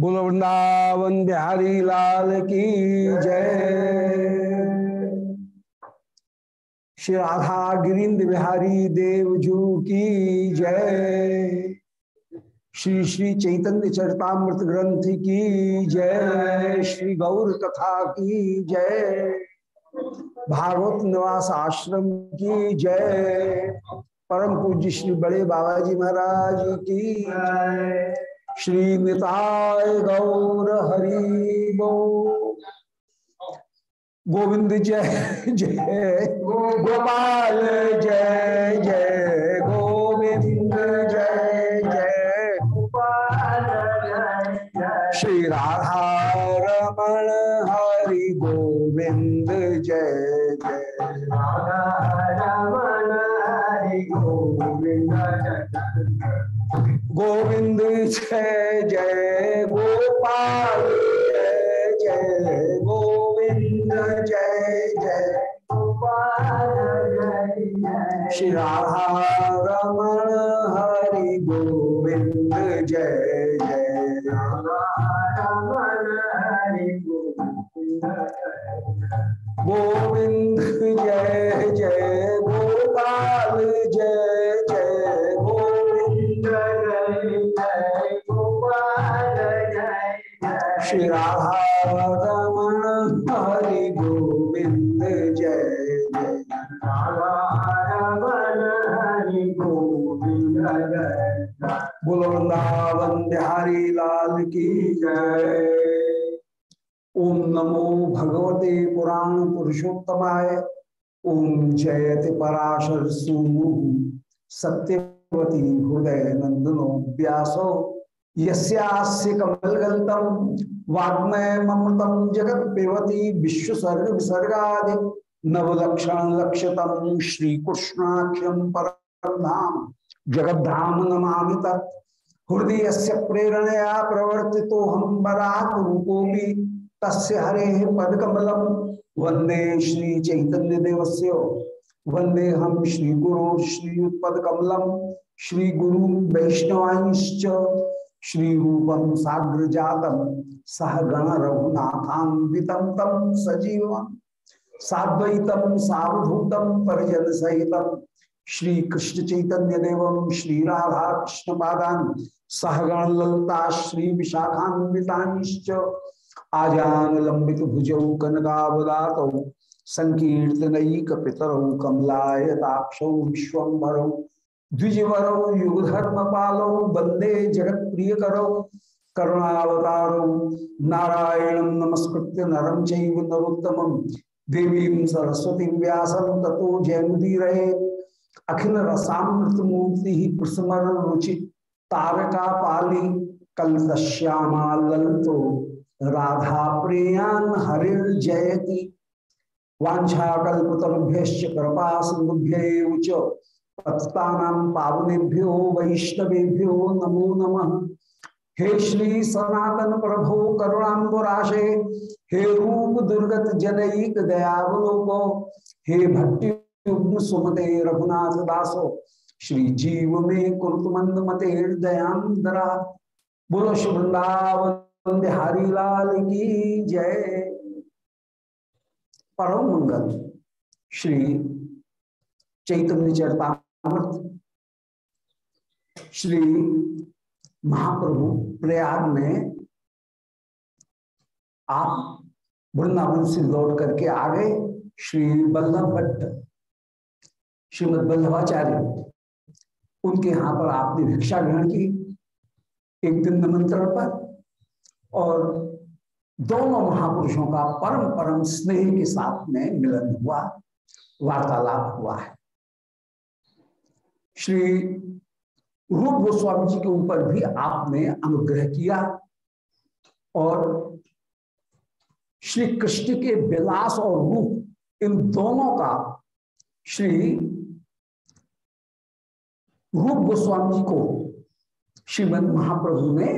बोल वृंदावन बिहारी लाल की जय। श्री राधा गिरिंद बिहारी देवजू की जय। श्री श्री चैतन्य चरतामृत ग्रंथ की जय। श्री गौर कथा की जय। भागवत निवास आश्रम की जय। परम पूज्य श्री बड़े बाबा जी महाराज की जय। श्री निताय गौर हरि गोविंद जय जय गोपाल जय जय गोविंद जय जय। गोपाल जय। श्री राधा जय जय गोपाल, जय जय गोविंद, जय जय। गोपाल श्री राधा रमण हरि गोविंद, जय जय। रमण हरि गोविंद, जय जय गोपाल, जय श्री राधा हरि गोविंद जय जय राधा बिहारी लाल की जय ओम नमो भगवते पुराण पुरुषोत्तमाय ओम जयति पराशर सूनु सत्यवती हृदय नंदनो व्यासो। यस्यास्य कमलगल्तम वाग्मय जगत पेवती विश्व सर्ग विसर्गादि नवलक्षण लक्षतम श्री कृष्णाख्यम परम धाम जगद्धाम नमामि तत् हृदय से प्रेरणया प्रवर्ति तो हम बराक रूपो भी तस्य हरे पदकमलम वंदे श्री चैतन्य देवस्य वंदे हम श्री गुरु श्री पदकमलम श्री गुरु वैष्णवांश्च श्री रूपम साग्र जातम सह गण रघुनाथान्वितम तम सजीवम साद्वैतम सावधूतम परिजन सहितम श्री कृष्ण चैतन्य देवम श्री राधा कृष्ण पादान सहगण ललता श्री विशाखान्विताश्च आजान लंबित भुजौ कनकावदात संकीर्तनक पितरौ कमलायताक्षौ विश्वभरौ द्विजवरौ युगधर्म पालौ वंदे जगत प्रिय करौ करुणावतारौ, नारायण नमस्कृत्य नरम चैव नरोत्तमं, देवीं सरस्वती व्यासं ततो जयमुदीरये। अखिल रसामृत मूर्ति प्रसमर रुचि तारका पाली कल ललतो राधा प्रियान हरिर जयति वाछाकल्पतरुभ्य कृपा सिंधुभ्य पावनेभ्यो वैष्णवेभ्यो नमो नमः। हे श्री सनातन प्रभो करुणाबुराशे हे रूप दुर्गत जनईक दयावलोको हे भक्ति सुमते रघुनाथ दासो, श्री जीव में कुरुत मंद मते दयादरा बोलो शुभृंदावन की जय। परम मंगल। श्री चैतन्य चरतामृत श्री महाप्रभु प्रयाग में आप वृंदावन से लौट करके आ गए, श्री बल्लभ भट्ट, श्रीमद बल्लभाचार्य। उनके यहाँ पर आपने भिक्षा ग्रहण की, एक दिन निमंत्रण पर, और दोनों महापुरुषों का परम परम स्नेह के साथ में मिलन हुआ, वार्तालाप हुआ है। श्री रूप गोस्वामी जी के ऊपर भी आपने अनुग्रह किया और श्री कृष्ण के विलास और रूप इन दोनों का श्री रूप गोस्वामी जी को श्रीमद महाप्रभु ने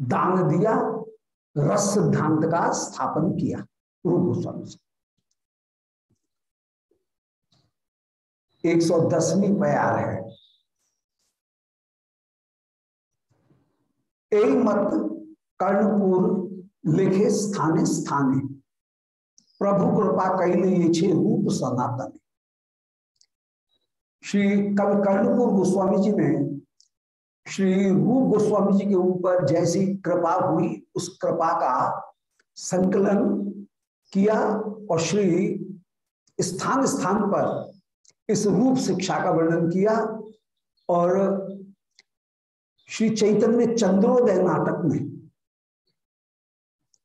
दान दिया, रस सिद्धांत का स्थापन किया, रूप गोस्वामी जी। एक सौ दसवीं प्यार है। मत कर्णपुर लिखे स्थाने स्थाने। प्रभु कृपा कैले ये रूप सनातन। श्री कवि कर्णपुर गोस्वामी जी ने श्री रूप गोस्वामी जी के ऊपर जैसी कृपा हुई, उस कृपा का संकलन किया और श्री स्थान स्थान पर इस रूप शिक्षा का वर्णन किया और श्री चैतन्य चंद्रोदय नाटक में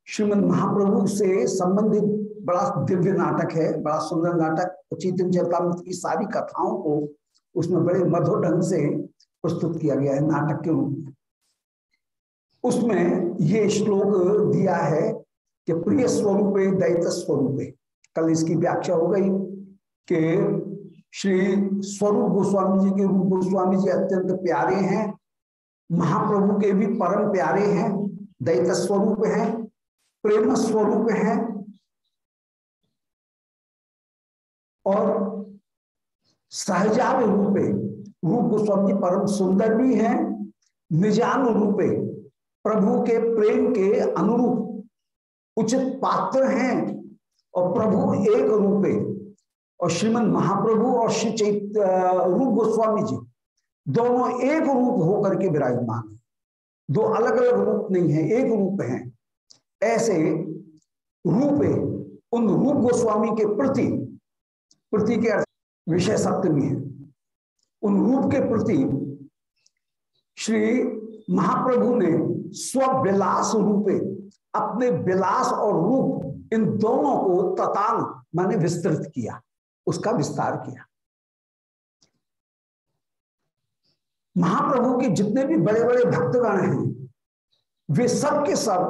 श्रीमद महाप्रभु से संबंधित बड़ा दिव्य नाटक है, बड़ा सुंदर नाटक, चैतन्य चरतामृत की सारी कथाओं को उसमें बड़े मधुर ढंग से प्रस्तुत किया गया है नाटक के रूप में। उसमें ये श्लोक दिया है कि प्रिय स्वरूप दैत स्वरूप। कल इसकी व्याख्या हो गई कि श्री स्वरूप गोस्वामी जी के रूप गोस्वामी जी अत्यंत प्यारे हैं। महाप्रभु के भी परम प्यारे हैं। दैत स्वरूप हैं, प्रेम स्वरूप हैं। और सहजान रूपे, रूप गोस्वामी जी परम सुंदर भी हैं निजान रूपे, प्रभु के प्रेम के अनुरूप उचित पात्र हैं और प्रभु एक रूपे। और श्रीमद महाप्रभु और श्री चैत रूप गोस्वामी जी, दोनों एक रूप होकर के विराजमान है। दो अलग अलग रूप नहीं है, एक रूप है। ऐसे रूपे उन रूप गोस्वामी के प्रति प्रति के अर्थ विषय सप्तमी है। उन रूप के प्रति श्री महाप्रभु ने स्वविलास रूपे, अपने विलास और रूप इन दोनों को ततान माने विस्तृत किया। उसका विस्तार किया। महाप्रभु के जितने भी बड़े बड़े भक्तगण हैं, वे सब के सब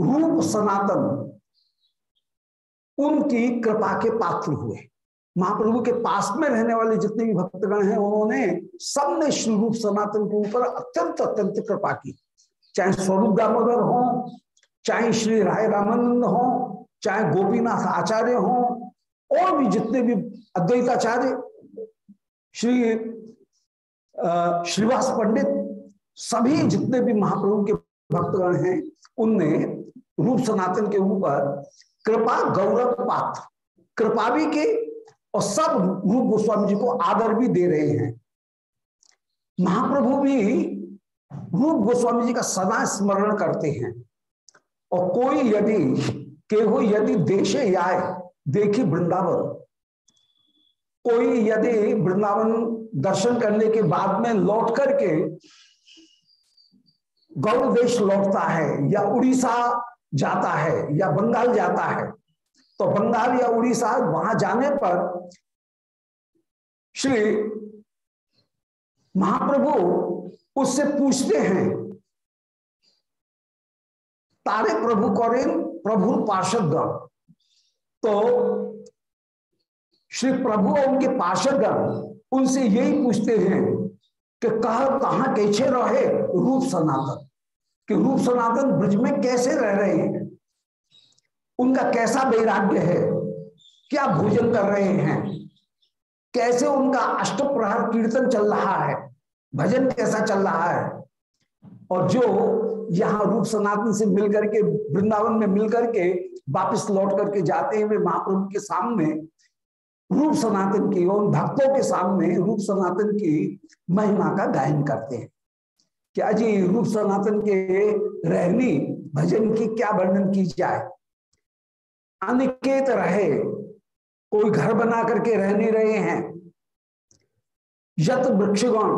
रूप सनातन, उनकी कृपा के पात्र हुए। महाप्रभु के पास में रहने वाले जितने भी भक्तगण हैं, उन्होंने सबने श्री रूप सनातन के ऊपर अत्यंत अत्यंत कृपा की। चाहे स्वरूप दामोदर हो, चाहे श्री राय रामानंद हो, चाहे गोपीनाथ आचार्य हो और भी जितने भी अद्वैताचार्य, श्री श्रीवास पंडित, सभी जितने भी महाप्रभु के भक्तगण हैं, उनने रूप सनातन के ऊपर कृपा, गौरव, पात्र, कृपा भी के और सब रूप गोस्वामी जी को आदर भी दे रहे हैं। महाप्रभु भी रूप गोस्वामी जी का सदा स्मरण करते हैं। और कोई यदि, केहो यदि देशे आए देखी वृंदावन। कोई यदि वृंदावन दर्शन करने के बाद में लौट करके गौर देश लौटता है, या उड़ीसा जाता है, या बंगाल जाता है तो बंगाल या उड़ीसा वहाँ जाने पर श्री महाप्रभु उससे पूछते हैं, तारे प्रभु कौरेन प्रभु पार्षद तो श्री प्रभु और उनके पार्षदगण उनसे यही पूछते हैं कि कहा कैसे रहे रूप सनातन? कि रूप सनातन ब्रज में कैसे रह रहे हैं? उनका कैसा वैराग्य है? क्या भोजन कर रहे हैं? कैसे उनका अष्ट प्रहर कीर्तन चल रहा है? भजन कैसा चल रहा है? और जो यहाँ रूप सनातन से मिलकर के, वृंदावन में मिलकर के वापस लौट करके जाते हुए महाप्रभु के सामने, रूप सनातन की उन भक्तों के सामने रूप सनातन की महिमा का गायन करते हैं। क्या जी, रूप सनातन के रहनी, भजन की क्या वर्णन की जाए? अनिकेत रहे, कोई घर बना करके रह नहीं रहे हैं। यत वृक्षगण,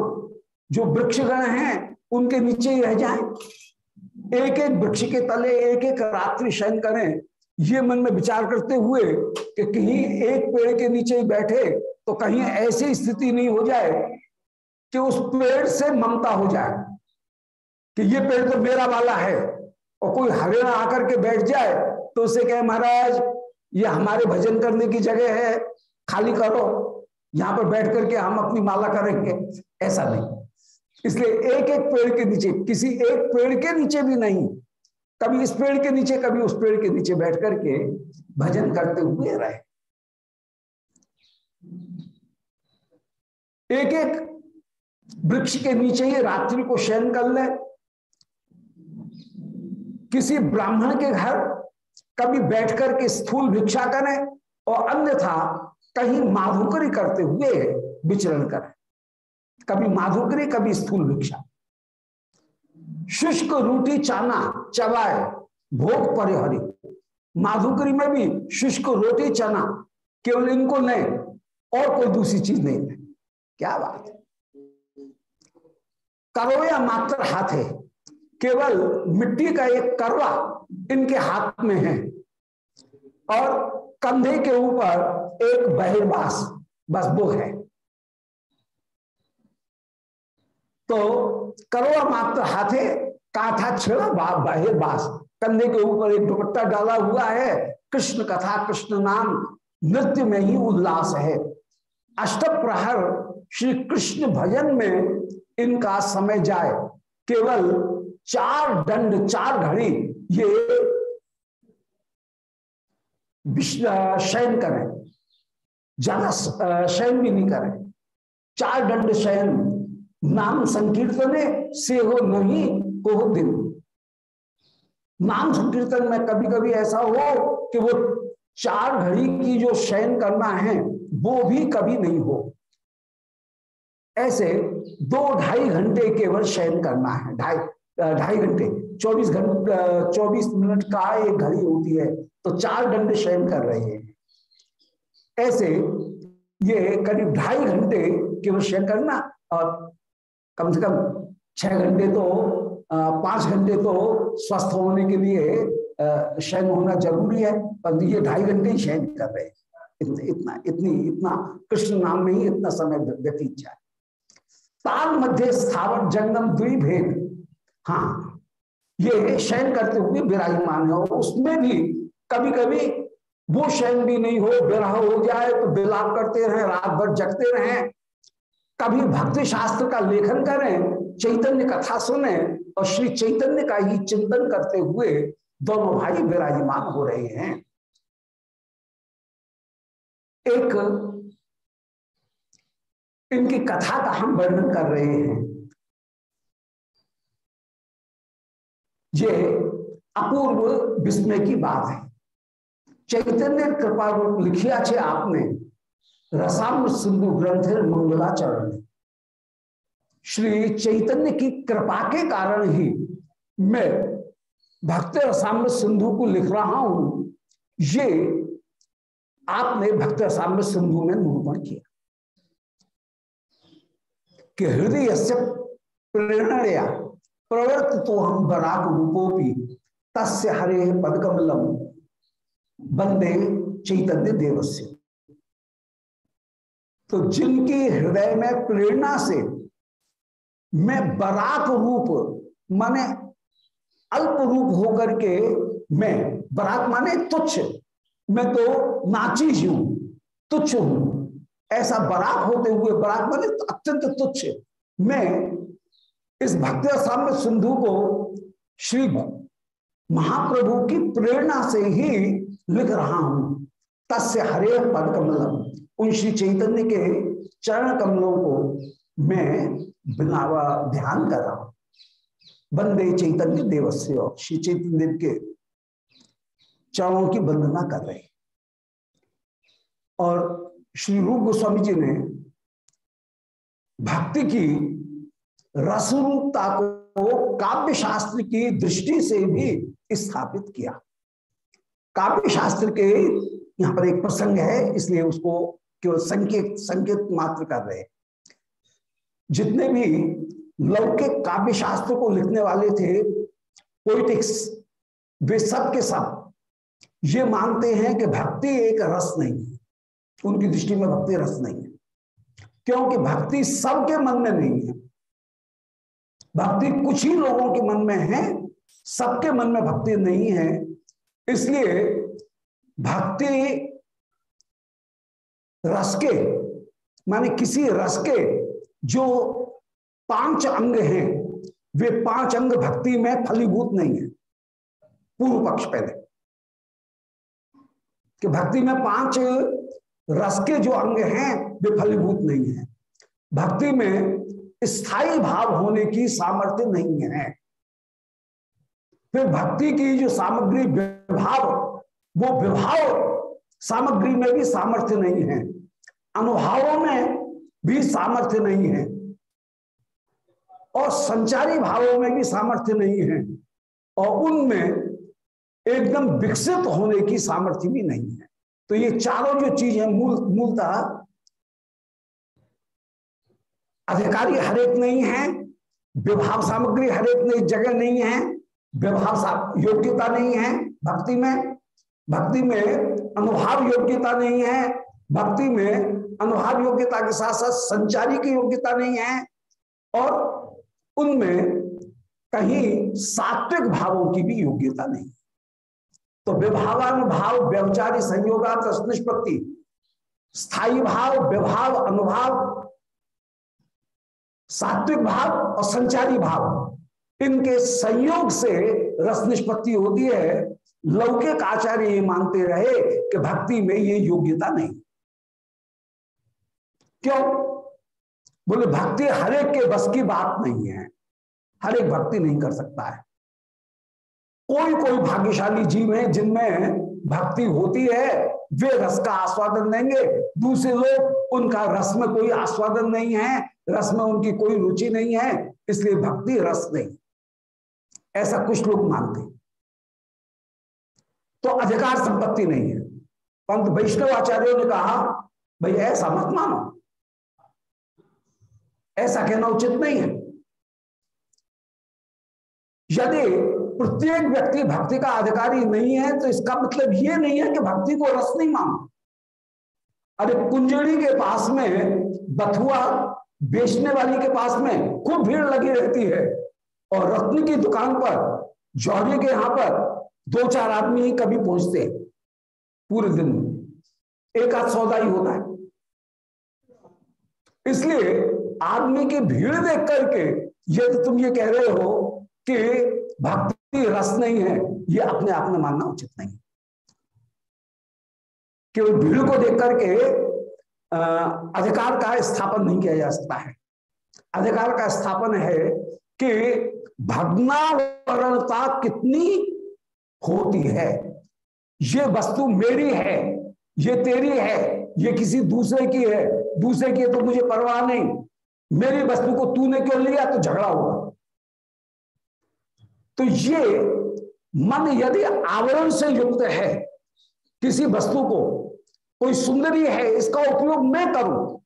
जो वृक्षगण हैं, उनके नीचे ही रह जाएँ। एक एक वृक्ष के तले एक एक रात्रि शयन करें। ये मन में विचार करते हुए कि कहीं एक पेड़ के नीचे ही बैठे तो कहीं ऐसी स्थिति नहीं हो जाए कि उस पेड़ से ममता हो जाए कि ये पेड़ तो मेरा वाला है और कोई हरियाणा आकर के बैठ जाए तो उसे कहे, महाराज, ये हमारे भजन करने की जगह है, खाली करो, यहाँ पर बैठ करके हम अपनी माला करेंगे। ऐसा नहीं। इसलिए एक एक पेड़ के नीचे, किसी एक पेड़ के नीचे भी नहीं, कभी इस पेड़ के नीचे, कभी उस पेड़ के नीचे बैठ करके भजन करते हुए रहे। एक एक वृक्ष के नीचे ही रात्रि को शयन कर ले। किसी ब्राह्मण के घर कभी बैठ करके स्थूल भिक्षा करें और अन्यथा कहीं माधुकरी करते हुए विचरण करें। कभी माधुकरी, कभी स्थूल भिक्षा। शुष्क रूटी चाना, चबाए, भोग परिहरी माधुकरी में भी शुष्क रोटी, चना केवल इनको नहीं और कोई दूसरी चीज़ नहीं है। क्या बात है? करो या मात्र हाथ है, केवल मिट्टी का एक करवा इनके हाथ में है और कंधे के ऊपर एक बहिर्वास बस वो है। तो करवा मात्र हाथे, काथा, छिड़ा बास। कंधे के ऊपर एक दुपट्टा डाला हुआ है। कृष्ण कथा, कृष्ण नाम, नृत्य में ही उल्लास है। अष्ट प्रहर श्री कृष्ण भजन में इनका समय जाए। केवल चार दंड, चार घड़ी, ये शयन करें। ज़्यादा शयन भी नहीं करें। चार दंड शयन नाम संकीर्तन से हो नहीं को दिन। नाम संकीर्तन में कभी कभी ऐसा हो कि वो चार घड़ी की जो शयन करना है, वो भी कभी नहीं हो। ऐसे दो ढाई घंटे केवल शयन करना है, ढाई ढाई घंटे। चौबीस घंटे चौबीस मिनट का एक घड़ी होती है तो चार घंटे शयन कर रहे हैं। ऐसे ये करीब ढाई घंटे केवल शयन करना और कम से कम छह घंटे तो पाँच घंटे तो स्वस्थ होने के लिए शयन होना ज़रूरी है पर ये ढाई घंटे ही शयन कर रहे हैं। इतना इतना, इतनी, इतना कृष्ण नाम में ही इतना समय व्यतीत जाए। ताल मध्य स्थावर जंगम द्विभेद। हाँ ये शयन करते हुए विराजमान है, और उसमें भी कभी कभी वो शयन भी नहीं हो, विरह हो जाए तो विलाप करते रहे, रात भर जगते रहे कभी भक्ति शास्त्र का लेखन करें, चैतन्य कथा सुने और श्री चैतन्य का ही चिंतन करते हुए दोनों भाई विराजमान हो रहे हैं। एक, इनकी कथा का हम वर्णन कर रहे हैं। ये अपूर्व विस्मय की बात है। चैतन्य कृपा रूप लिखिया आपने। रसाम सिंधु ग्रंथ मंगलाचरण। श्री चैतन्य की कृपा के कारण ही मैं भक्त रसाम्र सिंधु को लिख रहा हूँ। ये आपने भक्त रसाम्र सिंधु में निरूपण किया। कि हृदय से प्रेरणया प्रवर्त तो हम बराक रूपोपी तस्य हरे पदकमलम बंदे चैतन्य देवस्य तो जिनके हृदय में प्रेरणा से मैं बराक रूप, माने अल्प रूप होकर के मैं, बराक माने तुच्छ। मैं तो नाचीज हूँ, तुच्छ हूँ। ऐसा बराक होते हुए, बराक माने अत्यंत तुच्छ। मैं इस भक्त साम्य सिंधु को श्री महाप्रभु की प्रेरणा से ही लिख रहा हूँ। तस्य हरे पद कमलम उन श्री चैतन्य के चरण कमलों को मैं बिना ध्यान कर रहा हूँ। बंदे चैतन्य देवस्य। श्री चैतन्य देव के चरणों की वंदना कर रहे और श्री रूप गोस्वामी जी ने भक्ति की, रसरूपता को काव्य शास्त्र की दृष्टि से भी स्थापित किया। काव्य शास्त्र के यहाँ पर एक प्रसंग है, इसलिए उसको केवल संकेत संकेत मात्र कर रहे जितने भी लौकिक काव्य शास्त्र को लिखने वाले थे पोइटिक्स वे सब के सब ये मानते हैं कि भक्ति एक रस नहीं है। उनकी दृष्टि में भक्ति रस नहीं है। क्योंकि भक्ति सबके मन में नहीं है। भक्ति कुछ ही लोगों के मन में है, सबके मन में भक्ति नहीं है। इसलिए भक्ति रस के, माने किसी रस के जो पाँच अंग हैं, वे पाँच अंग भक्ति में फलीभूत नहीं है। पूर्व पक्ष पहले। कि भक्ति में पाँच रस के जो अंग हैं, वे फलीभूत नहीं है। भक्ति में स्थायी भाव होने की सामर्थ्य नहीं है। फिर भक्ति की जो सामग्री विभाव वो विभाव सामग्री में भी सामर्थ्य नहीं है। अनुभावों में भी सामर्थ्य नहीं है। और संचारी भावों में भी सामर्थ्य नहीं है। और उनमें एकदम विकसित होने की सामर्थ्य भी नहीं है। तो ये चारों जो चीज़ है, मूल, मूलतः अधिकारी हरेक नहीं है, विभाव सामग्री हरेक नहीं, जगह नहीं है, विभाव योग्यता नहीं है, भक्ति में भक्ति में अनुभाव योग्यता नहीं है। भक्ति में अनुभाव योग्यता के साथ साथ संचारी की योग्यता नहीं है। और उनमें कहीं सात्विक भावों की भी योग्यता नहीं तो विभावानुभाव, व्यवचारी संयोगा निष्पत्ति स्थायी भाव विभाव अनुभाव, सात्विक भाव और संचारी भाव, इनके संयोग से रस निष्पत्ति होती है। लौकिक आचार्य ये मानते रहे कि भक्ति में ये योग्यता नहीं। क्यों? बोले, भक्ति हरेक के बस की बात नहीं है। हर एक भक्ति नहीं कर सकता है। कोई कोई भाग्यशाली जीव है जिनमें भक्ति होती है, वे रस का आस्वादन देंगे दूसरे लोग, उनका रस में कोई आस्वादन नहीं है, रस में उनकी कोई रुचि नहीं है, इसलिए भक्ति रस नहीं। ऐसा कुछ लोग मानते तो अधिकार संपत्ति नहीं है। पंत वैष्णव आचार्यों ने कहा, भाई ऐसा मत मानो। ऐसा कहना उचित नहीं है। यदि प्रत्येक व्यक्ति भक्ति का अधिकारी नहीं है तो इसका मतलब यह नहीं है कि भक्ति को रस नहीं मानो। अरे कुंजड़ी के पास में, बथुआ बेचने वाली के पास में खूब भीड़ लगी रहती है और रत्न की दुकान पर, जौहरी के यहाँ पर दो चार आदमी ही कभी पहुँचते हैं, पूरे दिन में। एक आध सौदा ही होता है। इसलिए आदमी की भीड़ देख करके यदि तुम ये कह रहे हो कि भक्ति रस नहीं है, ये अपने आप में मानना उचित नहीं। केवल भीड़ को देख करके अधिकार का स्थापन नहीं किया जा सकता है। अधिकार का स्थापन है कि भगनावरणता कितनी होती है। ये वस्तु मेरी है, ये तेरी है, ये किसी दूसरे की है, दूसरे की है तो मुझे परवाह नहीं। मेरी वस्तु को तूने क्यों लिया? तो झगड़ा होगा तो ये मन यदि आवरण से युक्त है किसी वस्तु को, कोई सुंदरी है, इसका उपयोग मैं करूँ?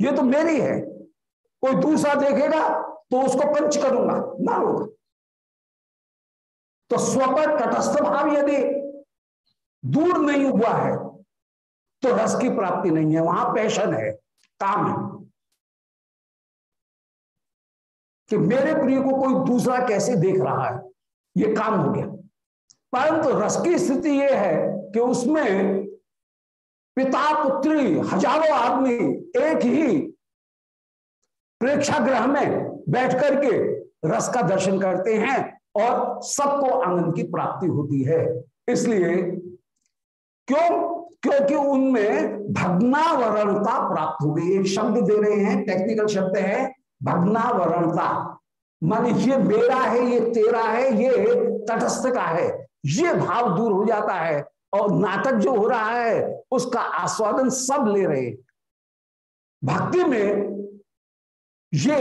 ये तो मेरी है। कोई दूसरा देखेगा तो उसको पंच करूँगा। ना होगा। तो स्वपर तटस्थ भाव यदि दूर नहीं हुआ है तो रस की प्राप्ति नहीं है, वहाँ पैशन है, काम है। कि मेरे प्रिय को कोई दूसरा कैसे देख रहा है, ये काम हो गया। परंतु तो रस की स्थिति यह है कि उसमें पिता पुत्री हज़ारों आदमी एक ही प्रेक्षागृह में बैठ करके रस का दर्शन करते हैं और सबको आनंद की प्राप्ति होती है। इसलिए क्यों, क्योंकि उनमें भगनावरणता प्राप्त हो गई। एक शब्द दे रहे हैं टेक्निकल शब्द है, भगनावरणता। मान ये मेरा है, ये तेरा है, ये तटस्थ का है। ये भाव दूर हो जाता है और नाटक जो हो रहा है, उसका आस्वादन सब ले रहे भक्ति में ये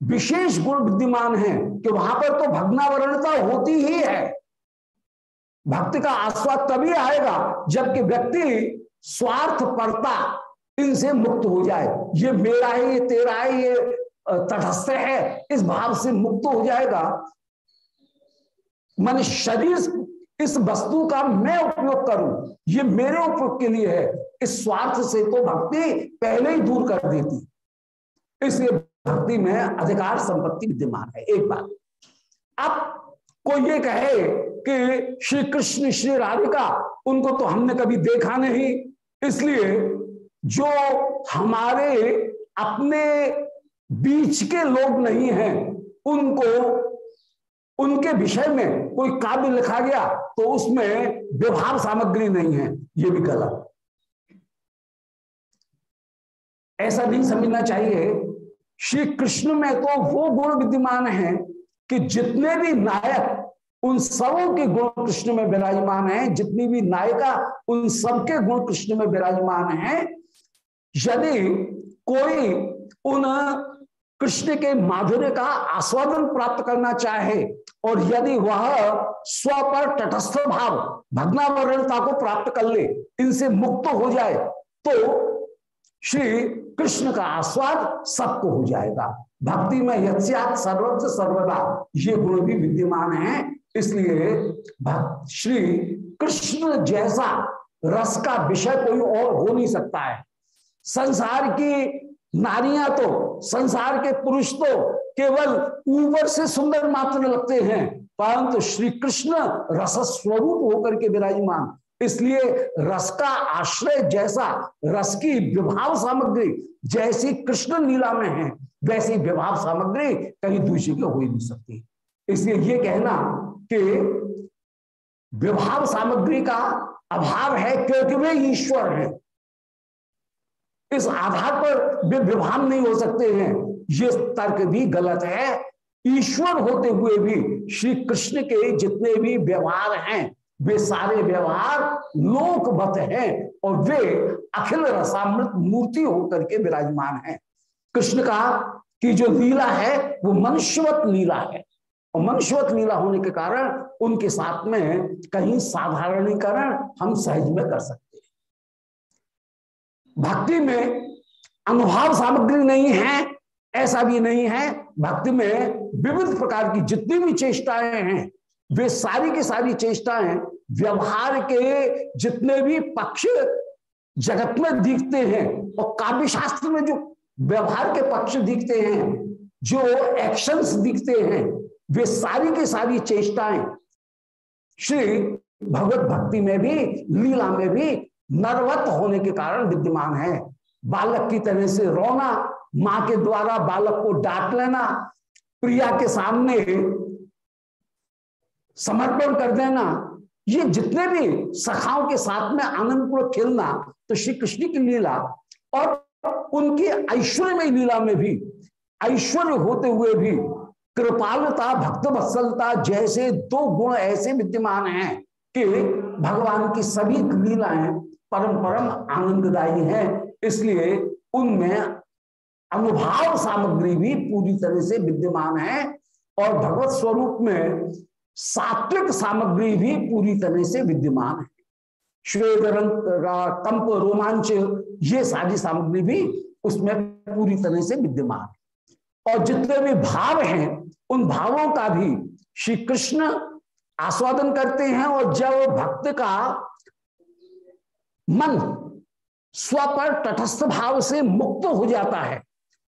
विशेष गुण विद्यमान है कि वहाँ पर तो भगनावरणता होती ही है। भक्ति का आस्वाद तभी आएगा जबकि व्यक्ति स्वार्थ परता इनसे मुक्त हो जाए। ये मेरा है, ये तेरा है, ये तटस्थ है, इस भाव से मुक्त हो जाएगा। मन शरीर इस वस्तु का मैं उपयोग करूँ, ये मेरे उपयोग के लिए है। इस स्वार्थ से तो भक्ति पहले ही दूर कर देती। इसलिए भक्ति में अधिकार संपत्ति विद्यमान है, एक बात। अब कोई ये कहे कि श्री कृष्ण, श्री राधिका, उनको तो हमने कभी देखा नहीं। इसलिए जो हमारे अपने बीच के लोग नहीं हैं, उनको, उनके विषय में कोई काव्य लिखा गया तो उसमें व्यवहार सामग्री नहीं है, ये भी गलत। ऐसा नहीं समझना चाहिए श्री कृष्ण में तो वो गुण विद्यमान है कि जितने भी नायक उन सबों के गुण कृष्ण में विराजमान है, जितनी भी नायिका उन सबके गुण कृष्ण में विराजमान है। यदि कोई उन कृष्ण के माधुर्य का आस्वादन प्राप्त करना चाहे और यदि वह स्व पर तटस्थ भाव, भगनावरणता को प्राप्त कर ले, इनसे मुक्त हो जाए तो श्री कृष्ण का आस्वाद सबको हो जाएगा। भक्ति में यत्स्यात सर्वत्र सर्वदा। ये गुण भी विद्यमान है, इसलिए श्री कृष्ण जैसा रस का विषय कोई और हो नहीं सकता है। संसार की नारियाँ तो संसार के पुरुष तो केवल ऊपर से सुंदर मात्र लगते हैं, परंतु श्री कृष्ण रस स्वरूप होकर के विराजमान। इसलिए रस का आश्रय जैसा रस की विभाव सामग्री जैसी कृष्ण लीला में है, वैसी विभाव सामग्री कहीं दूसरी की हो ही नहीं सकती। इसलिए ये कहना कि विभाव सामग्री का अभाव है क्योंकि वे ईश्वर हैं। इस आधार पर वे विभाव नहीं हो सकते हैं। ये तर्क भी गलत है। ईश्वर होते हुए भी श्री कृष्ण के जितने भी व्यवहार हैं वे सारे व्यवहार लोकवत हैं और वे अखिल रसामृत मूर्ति होकर के विराजमान हैं। कृष्ण का की जो लीला है, वो मनुष्यवत लीला है। और मनुष्यवत लीला होने के कारण उनके साथ में कहीं साधारणीकरण हम सहज में कर सकते हैं। भक्ति में अनुभाव सामग्री नहीं है, ऐसा भी नहीं है। भक्ति में विविध प्रकार की जितनी भी चेष्टाएँ हैं वे सारी की सारी चेष्टाएँ व्यवहार के जितने भी पक्ष जगत में दिखते हैं, और काव्य शास्त्र में जो व्यवहार के पक्ष दिखते हैं, जो एक्शंस दिखते हैं, वे सारी की सारी चेष्टाएँ श्री भगवत भक्ति में भी, लीला में भी नरवत होने के कारण विद्यमान है। बालक की तरह से रोना, माँ के द्वारा बालक को डांट लेना, प्रिया के सामने समर्पण कर देना। ये जितने भी सखाओं के साथ में आनंद पूर्वक खेलना तो श्री कृष्ण की लीला और उनकी ऐश्वर्य लीला में भी, ऐश्वर्य होते हुए भी कृपालता भक्त वत्सलता जैसे दो गुण ऐसे विद्यमान हैं कि भगवान की सभी लीलाएँ परम परम आनंददायी हैं। इसलिए उनमें अनुभाव सामग्री भी पूरी तरह से विद्यमान है और भगवत स्वरूप में सात्विक सामग्री भी पूरी तरह से विद्यमान है। श्वेत रंग कंप, रोमांच, ये सारी सामग्री भी उसमें पूरी तरह से विद्यमान है। और जितने भी भाव हैं, उन भावों का भी श्री कृष्ण आस्वादन करते हैं और जब भक्त का मन स्व पर तटस्थ भाव से मुक्त हो जाता है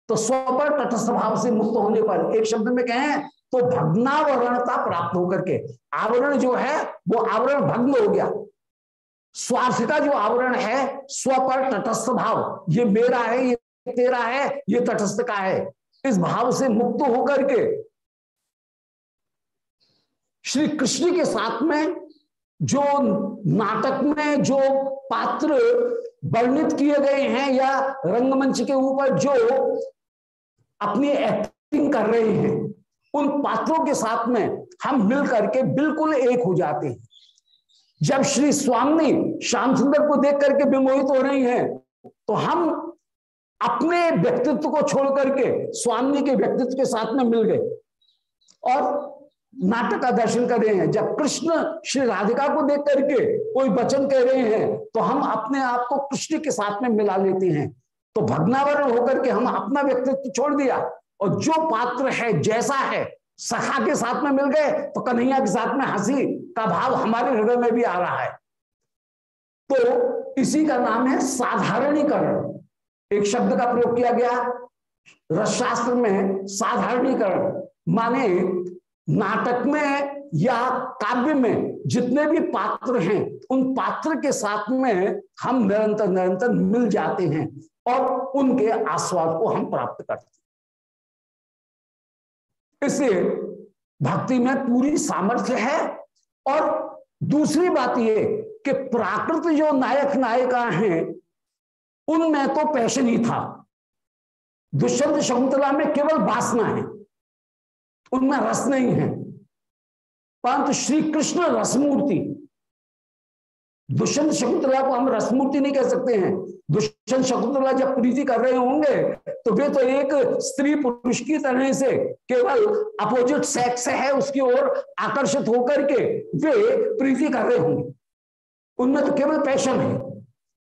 तो स्व पर तटस्थ भाव से मुक्त होने पर एक शब्द में कहें तो भग्नावरणता प्राप्त होकर के आवरण जो है, वो आवरण भग्न हो गया। स्वार्थ का जो आवरण है स्व पर तटस्थ भाव, ये मेरा है, ये तेरा है, ये तटस्थ का है, इस भाव से मुक्त होकर के श्री कृष्ण के साथ में जो नाटक में जो पात्र वर्णित किए गए हैं या रंगमंच के ऊपर जो अपनी एक्टिंग कर रहे हैं उन पात्रों के साथ में हम मिल करके बिल्कुल एक हो जाते हैं। जब श्री स्वामी श्याम सुंदर को देख करके विमोहित हो रही हैं तो हम अपने व्यक्तित्व को छोड़ करके स्वामी के व्यक्तित्व के साथ में मिल गए और नाटक का दर्शन कर रहे हैं। जब कृष्ण श्री राधिका को देख करके कोई वचन कह रहे हैं तो हम अपने आप को कृष्ण के साथ में मिला लेते हैं। तो भगनावरण होकर के हम अपना व्यक्तित्व छोड़ दिया। और जो पात्र है, जैसा है, सखा के साथ में मिल गए तो कन्हैया के साथ में हँसी का भाव हमारे हृदय में भी आ रहा है। तो इसी का नाम है साधारणीकरण। एक शब्द का प्रयोग किया गया, रसशास्त्र में साधारणीकरण, माने नाटक में या काव्य में जितने भी पात्र हैं, उन पात्र के साथ में हम निरंतर निरंतर मिल जाते हैं और उनके आस्वाद को हम प्राप्त करते हैं। इसलिए भक्ति में पूरी सामर्थ्य है। और दूसरी बात यह कि प्राकृत जो नायक नायिका हैं, उनमें तो पैशन ही था। दुष्यंत शकुंतला में केवल वासना है, उनमें रस नहीं है। परंतु श्री कृष्ण रसमूर्ति दुष्यंत शकुंतला को हम रसमूर्ति नहीं कह सकते हैं। दुष्यंत शकुंतला जब प्रीति कर रहे होंगे तो वे तो एक स्त्री पुरुष की तरह से केवल अपोजिट सेक्स है, उसकी ओर आकर्षित होकर के वे प्रीति कर रहे होंगे। उनमें तो केवल पैशन है,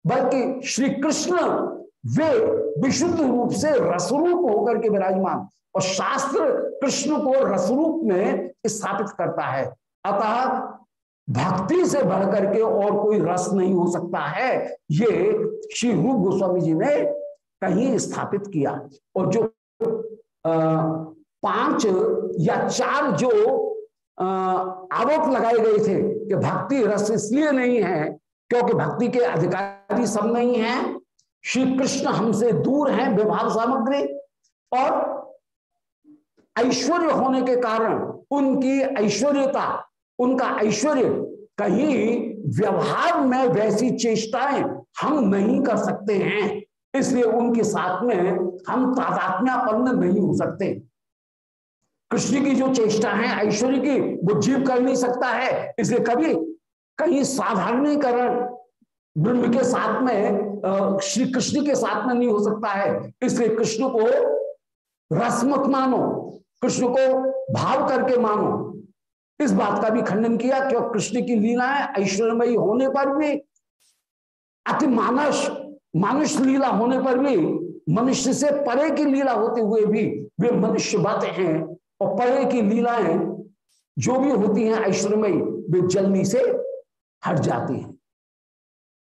बल्कि श्री कृष्ण वे विशुद्ध रूप से रसरूप होकर के विराजमान, और शास्त्र कृष्ण को रसरूप में स्थापित करता है। अतः भक्ति से बढ़कर के और कोई रस नहीं हो सकता है। ये श्री रूप गोस्वामी जी ने कहीं स्थापित किया। और जो पाँच या चार जो आरोप लगाए गए थे कि भक्ति रस इसलिए नहीं है क्योंकि भक्ति के अधिकारी सब नहीं है। श्री कृष्ण हमसे दूर हैं व्यवहार सामग्री और ऐश्वर्य होने के कारण उनकी ऐश्वर्यता उनका ऐश्वर्य, कहीं व्यवहार में वैसी चेष्टाएँ हम नहीं कर सकते हैं। इसलिए उनके साथ में हम तादात्म्यापन्न नहीं हो सकते। कृष्ण की जो चेष्टा है, ऐश्वर्य की, वो जीव कर नहीं सकता है। इसलिए कभी, कहीं साधारणीकरण ब्रह्म के साथ में श्री कृष्ण के साथ में नहीं हो सकता है। इसलिए कृष्ण को रसमत मानो, कृष्ण को भाव करके मानो। इस बात का भी खंडन किया क्यों कृष्ण की लीलाएँ ऐश्वर्यमयी होने पर भी, अति मानस, मानुष लीला होने पर भी, मनुष्य से परे की लीला होते हुए भी वे मनुष्य बातें हैं और परे की लीलाएँ जो भी होती हैं ऐश्वर्यमयी, वे जल्दी से हट जाती हैं।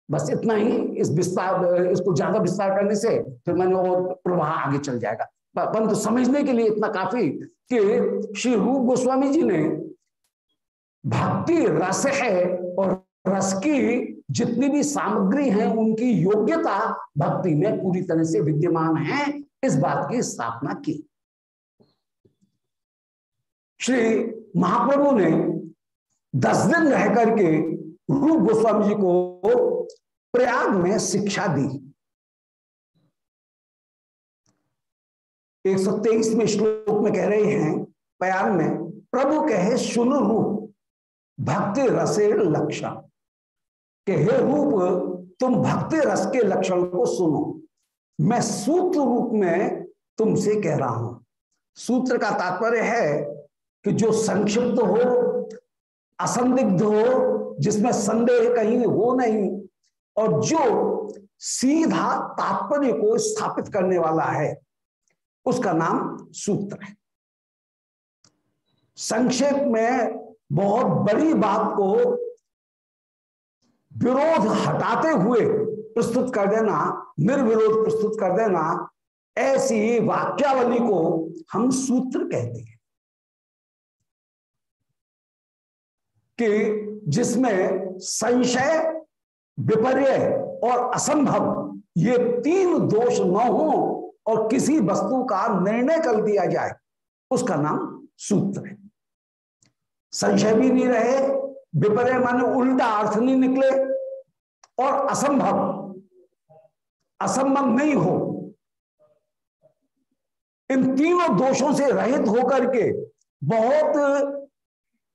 बस इतना ही इस विस्तार, इसको ज़्यादा विस्तार करने से फिर मैंने और प्रवाह आगे चल जाएगा। परंतु समझने के लिए इतना काफ़ी कि श्री रूप गोस्वामी जी ने भक्ति रस है और रस की जितनी भी सामग्री है, उनकी योग्यता भक्ति में पूरी तरह से विद्यमान है। इस बात की स्थापना की। श्री महाप्रभु ने दस दिन रह करके रूप गोस्वामी जी को प्रयाग में शिक्षा दी। 123 में श्लोक में कह रहे हैं, प्रयाग में, प्रभु कहे, सुन रूप। भक्ति रसे लक्षण। के हे रूप, तुम भक्ति रस के लक्षण को सुनो। मैं सूत्र रूप में तुमसे कह रहा हूँ। सूत्र का तात्पर्य है कि जो संक्षिप्त हो, असंदिग्ध हो, जिसमें संदेह कहीं हो नहीं, और जो सीधा तात्पर्य को स्थापित करने वाला है, उसका नाम सूत्र है। संक्षेप में बहुत बड़ी बात को विरोध हटाते हुए प्रस्तुत कर देना, निर्विरोध प्रस्तुत कर देना, ऐसी वाक्यावली को हम सूत्र कहते हैं। कि जिसमें संशय, विपर्य और असंभव, ये तीन दोष न हो और किसी वस्तु का निर्णय कर दिया जाए, उसका नाम सूत्र है। संशय भी नहीं रहे विपर्य माने उल्टा अर्थ नहीं निकले और असंभव। असंभव नहीं हो। इन तीनों दोषों से रहित होकर के बहुत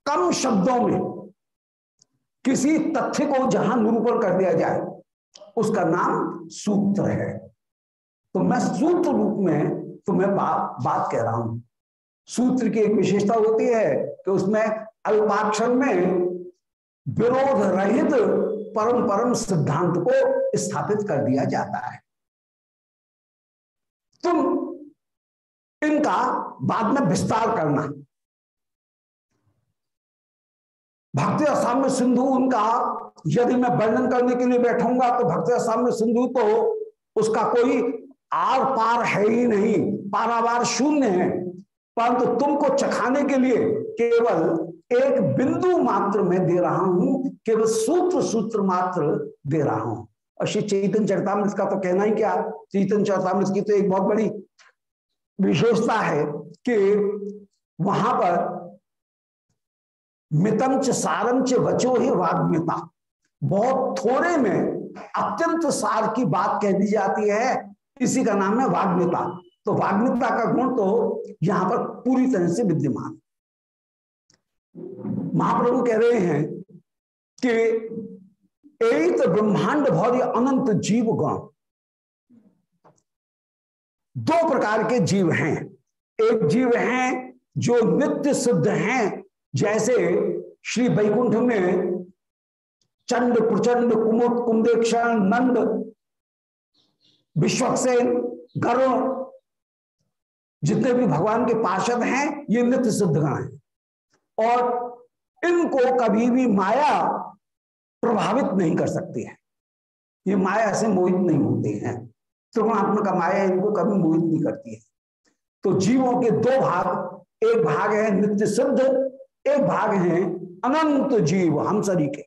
कम शब्दों में किसी तथ्य को जहाँ निरूपण कर दिया जाए, उसका नाम सूत्र है। तो मैं सूत्र रूप में तुम्हें बात बात कह रहा हूँ। सूत्र की एक विशेषता होती है कि उसमें अल्पाक्षर में विरोध रहित परम परम सिद्धांत को स्थापित कर दिया जाता है। तुम इनका बाद में विस्तार करना। भक्ति असाम्य सिंधु उनका, यदि मैं वर्णन करने के लिए बैठूँगा तो भक्ति असाम्य सिंधु तो उसका कोई आर पार है ही नहीं, पारावार शून्य है। परंतु तो तुमको चखाने के लिए केवल एक बिंदु मात्र में दे रहा हूँ, केवल सूत्र सूत्र मात्र दे रहा हूँ। और श्री चैतन चरतामृत का तो कहना ही क्या? चैतन चरतामृत की तो एक बहुत बड़ी विशेषता है कि वहाँ पर मितंच सारंच वचो ही वाग्मिता। बहुत थोड़े में अत्यंत सार की बात कह दी जाती है। इसी का नाम है वाग्मिता। तो वाग्मिता का गुण तो यहाँ पर पूरी तरह से विद्यमान। महाप्रभु कह रहे हैं कि एक ब्रह्मांड भौरी अनंत जीव गण दो प्रकार के जीव हैं। एक जीव हैं जो नित्य सिद्ध हैं, जैसे श्री वैकुंठ में चंड, प्रचंड, कुमुद, कुंदेक्षण, नंद विश्वसेन गरुण जितने भी भगवान के पार्षद हैं, ये नित्य सिद्धगण हैं। और इनको कभी भी माया प्रभावित नहीं कर सकती है। ये माया से मोहित नहीं होते हैं। त्रिगुणात्मक माया इनको कभी मोहित नहीं करती है। तो जीवों के दो भाग एक भाग है नित्य सिद्ध एक भाग है अनंत जीव हम सरी के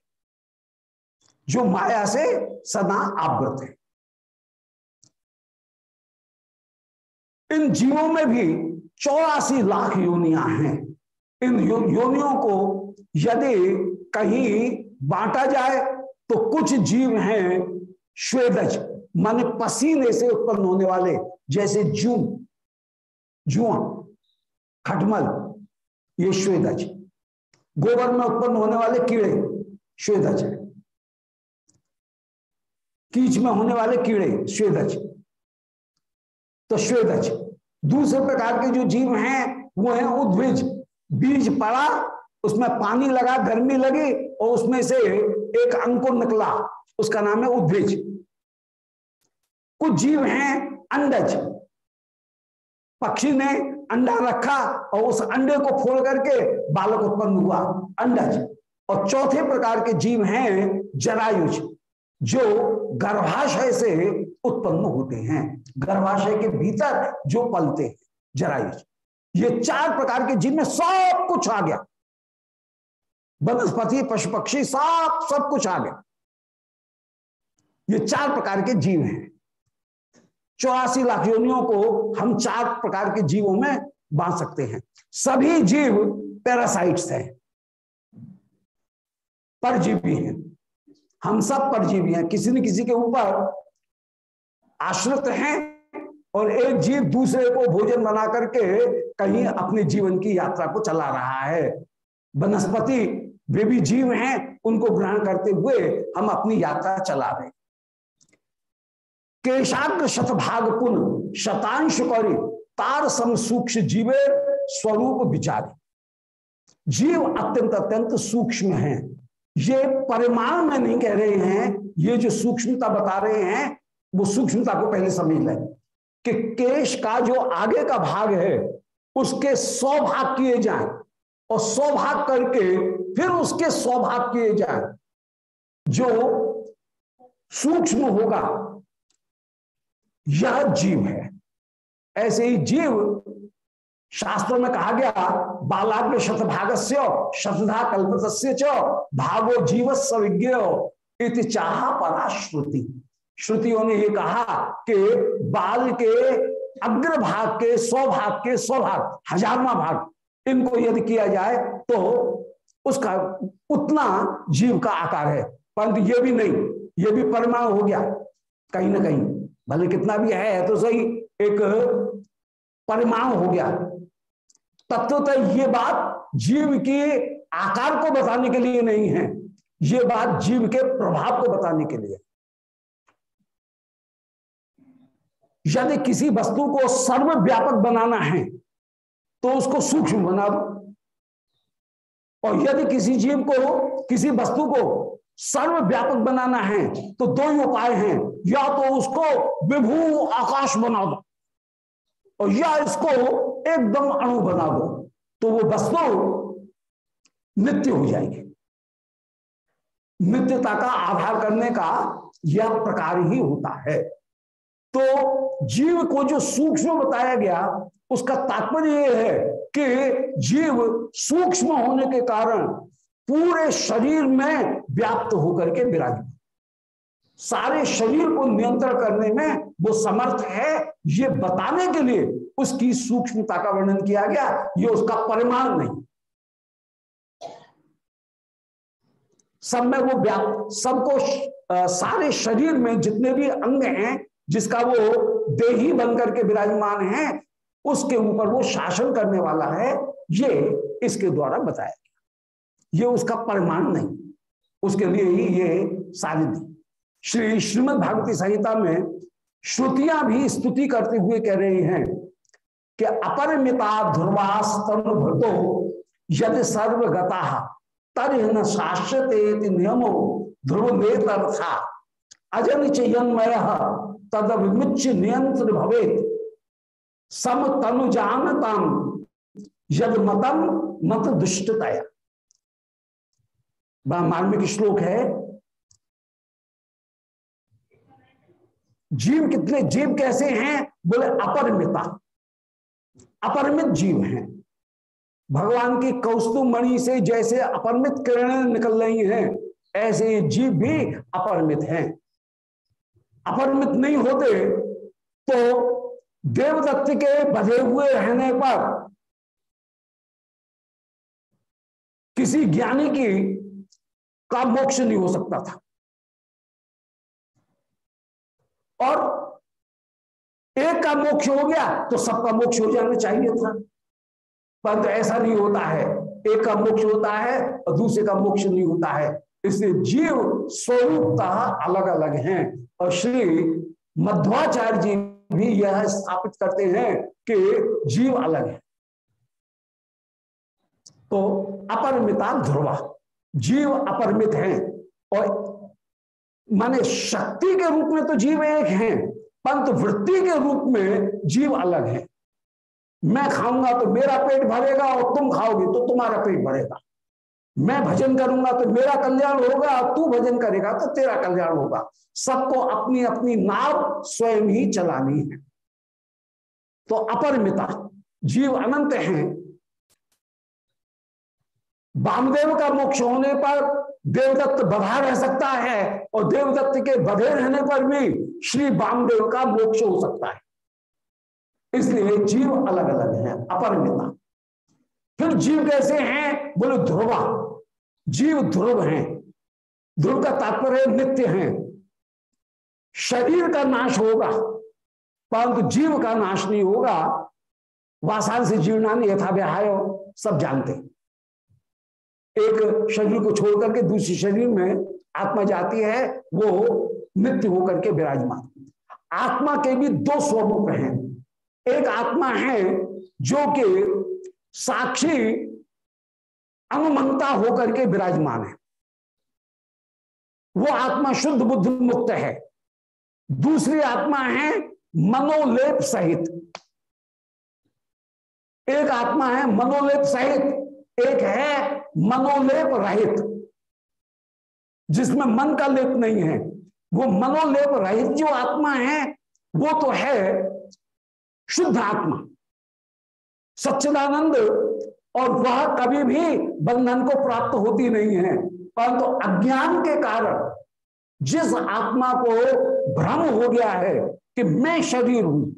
जो माया से सदा आवृत है। इन जीवों में भी चौरासी लाख योनिया हैं। इन यो, योनियों को यदि कहीं बांटा जाए तो कुछ जीव हैं श्वेदज मन पसीने से उत्पन्न होने वाले, जैसे जू, जुआ, खटमल, ये श्वेदज गोबर में उत्पन्न होने वाले कीड़े श्वेदज है। कीच में होने वाले कीड़े श्वेदज तो श्वेदज दूसरे प्रकार के जो जीव हैं, वो है उद्भिज। बीज पड़ा उसमें पानी लगा, गर्मी लगी और उसमें से एक अंकुर निकला। उसका नाम है उद्भिज। कुछ जीव हैं अंडज। पक्षी ने अंडा रखा और उस अंडे को फोड़ करके बालक उत्पन्न हुआ, अंडज। और चौथे प्रकार के जीव हैं जरायुज, जो गर्भाशय से उत्पन्न होते हैं। गर्भाशय के भीतर जो पलते हैं जरायुज। ये चार प्रकार के जीव में सब कुछ आ गया। वनस्पति पशु पक्षी सब सब कुछ आ गया। ये चार प्रकार के जीव हैं। चौरासी लाख योनियों को हम चार प्रकार के जीवों में बाँध सकते हैं। सभी जीव पैरासाइट्स हैं। परजीवी हैं। हम सब परजीवी हैं। किसी न किसी के ऊपर आश्रित हैं और एक जीव दूसरे को भोजन बना करके कहीं अपने जीवन की यात्रा को चला रहा है। वनस्पति वे भी जीव हैं, उनको ग्रहण करते हुए हम अपनी यात्रा चला रहे केशाग्र शतभाग पुन शतांश करी, तार सम सूक्ष्म जीवे, स्वरूप विचारी। जीव अत्यंत अत्यंत सूक्ष्म है। ये परिमाण में नहीं कह रहे हैं, ये जो सूक्ष्मता बता रहे हैं, वो सूक्ष्मता को पहले समझ लें कि केश का जो आगे का भाग है, उसके सौ भाग किए जाए और सौ भाग करके फिर उसके सौ भाग किए जाए जो सूक्ष्म होगा, यह जीव है। ऐसे ही जीव, शास्त्र में कहा गया बालाग्र शतभाग से शतधा कल्पत भागो जीव सविज्ञ इति चाह परा श्रुति श्रुतियों ने यह कहा कि बाल के अग्र भाग के सौ भाग के सौ भाग हजारवा भाग, इनको यदि किया जाए तो उसका उतना जीव का आकार है। परंतु ये भी नहीं, ये भी परमाणु हो गया, कहीं ना कहीं। भले कितना भी है तो सही, एक परिमाण हो गया। तत्वतः ये बात जीव के आकार को बताने के लिए नहीं है, ये बात जीव के प्रभाव को बताने के लिए। यदि किसी वस्तु को सर्वव्यापक बनाना है तो उसको सूक्ष्म बना दो। और यदि किसी जीव को, किसी वस्तु को सर्वव्यापक बनाना है तो दो ही उपाय हैं। या तो उसको विभू आकाश बना दो, और या इसको एकदम अणु बना दो तो वो वस्तु नित्य हो जाएगी। नित्यता का आधार करने का यह प्रकार ही होता है। तो जीव को जो सूक्ष्म बताया गया, उसका तात्पर्य यह है कि जीव सूक्ष्म होने के कारण पूरे शरीर में व्याप्त होकर के विराजमान। सारे शरीर को नियंत्रण करने में वो समर्थ है, ये बताने के लिए उसकी सूक्ष्मता का वर्णन किया गया, ये उसका परिमाण नहीं। सब में वो व्याप्त सबको सारे शरीर में जितने भी अंग हैं, जिसका वो देही बनकर के विराजमान है उसके ऊपर वो शासन करने वाला है, ये इसके द्वारा बताया गया। ये उसका परिमाण नहीं, उसके लिए ही ये सारिधि श्री श्रीमद भागवती संहिता में श्रुतियाँ भी स्तुति करते हुए कह रही हैं कि अपरिमिता ध्रुवास तनुभृतो यदि सर्वगता तर न शाश्वत नियमो ध्रुव नेता अजन चयन्मय तद विमुच नियंत्र भवेत। सम तनु जानतम यद मतम मत दुष्टतया। मार्मिक श्लोक है। जीव कितने, जीव कैसे हैं? बोले अपरमिता। अपरमित जीव हैं। भगवान की कौस्तु मणि से जैसे अपरमित किरणें निकल रही हैं, ऐसे जीव भी अपरमित हैं। अपरमित नहीं होते तो देवदत्त के बधे हुए रहने पर किसी ज्ञानी की का मोक्ष नहीं हो सकता था। और एक का मोक्ष हो गया तो सबका मोक्ष हो जाना चाहिए था। परंतु तो ऐसा नहीं होता है। एक का मोक्ष होता है और दूसरे का मोक्ष नहीं होता है। इसलिए जीव स्वरूपता अलग अलग हैं। और श्री मध्वाचार्य जी भी यह स्थापित करते हैं कि जीव अलग है। तो अपरमिता ध्रुवा, जीव अपरमित हैं और माने शक्ति के रूप में तो जीव एक हैं पंत वृत्ति के रूप में जीव अलग है। मैं खाऊँगा तो मेरा पेट भरेगा और तुम खाओगे तो तुम्हारा पेट भरेगा। मैं भजन करूँगा तो मेरा कल्याण होगा तू भजन करेगा तो तेरा कल्याण होगा। सबको अपनी अपनी नाव स्वयं ही चलानी है। तो अपरिमिता, जीव अनंत हैं। वामदेव का मोक्ष होने पर देवदत्त बधा रह सकता है, और देवदत्त के बधे रहने पर भी श्री वामदेव का मोक्ष हो सकता है। इसलिए जीव अलग अलग है, अपरिमिता। फिर जीव कैसे हैं? बोले, ध्रुवा। जीव ध्रुव हैं। ध्रुव का तात्पर्य नित्य है। शरीर का नाश होगा, परंतु जीव का नाश नहीं होगा। वासान से जीवनान यथा व्याहाय सब जानते एक शरीर को छोड़ करके दूसरे शरीर में आत्मा जाती है, वो नित्य होकर के विराजमान। आत्मा के भी दो स्वरूप हैं। एक आत्मा है जो कि साक्षी अनुमंता होकर के विराजमान है। वो आत्मा शुद्ध बुद्ध मुक्त है। दूसरी आत्मा है मनोलेप सहित। एक आत्मा है मनोलेप सहित, एक है मनोलेप रहित। जिसमें मन का लेप नहीं है, वो मनोलेप रहित जो आत्मा है, वो तो है शुद्ध आत्मा। सच्चिदानंद और वह कभी भी बंधन को प्राप्त होती नहीं है। परंतु तो अज्ञान के कारण जिस आत्मा को भ्रम हो गया है कि मैं शरीर हूँ,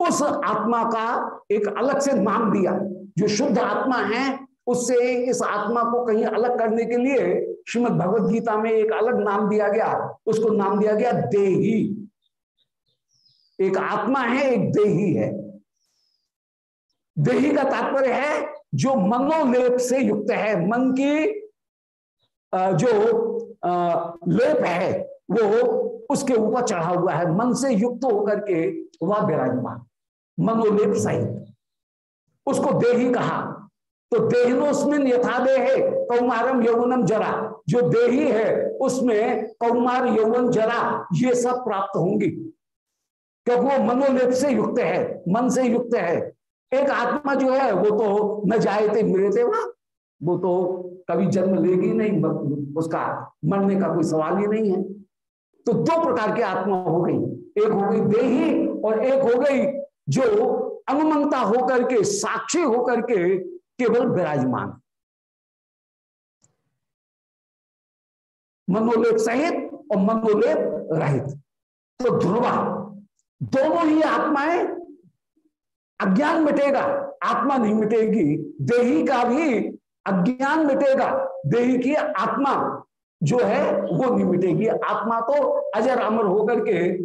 उस आत्मा का एक अलग से नाम दिया। जो शुद्ध आत्मा है, उससे इस आत्मा को कहीं अलग करने के लिए श्रीमद भगवत गीता में एक अलग नाम दिया गया। उसको नाम दिया गया देही। एक आत्मा है, एक देही है। देही का तात्पर्य है जो मनोलेप से युक्त है। मन की जो लेप है, वो उसके ऊपर चढ़ा हुआ है। मन से युक्त होकर के वह विराजमान मनोलेप सहित। उसको देही कहा। तो देहनोस्मिन यथा दे है कौमारम यौवनम जरा। जो देही है, उसमें कौमार, यौवन, जरा, ये सब प्राप्त होंगी। क्योंकि वो मनोलेप से युक्त है मन से युक्त है। एक आत्मा जो है, वो तो न जाए मिले थे वहाँ। वो तो कभी जन्म लेगी नहीं उसका मरने का कोई सवाल ही नहीं है। तो दो प्रकार की आत्मा हो गई। एक हो गई देही और एक हो गई जो अनुमंता होकर के, साक्षी होकर के केवल विराजमान। मनोलेप सहित और मनोलेप रहित। तो ध्रुवा, दोनों ही आत्माएँ अज्ञान मिटेगा, आत्मा नहीं मिटेगी, देही का भी अज्ञान मिटेगा, देही की आत्मा जो है वो नहीं मिटेगी। आत्मा तो अजर अमर होकर के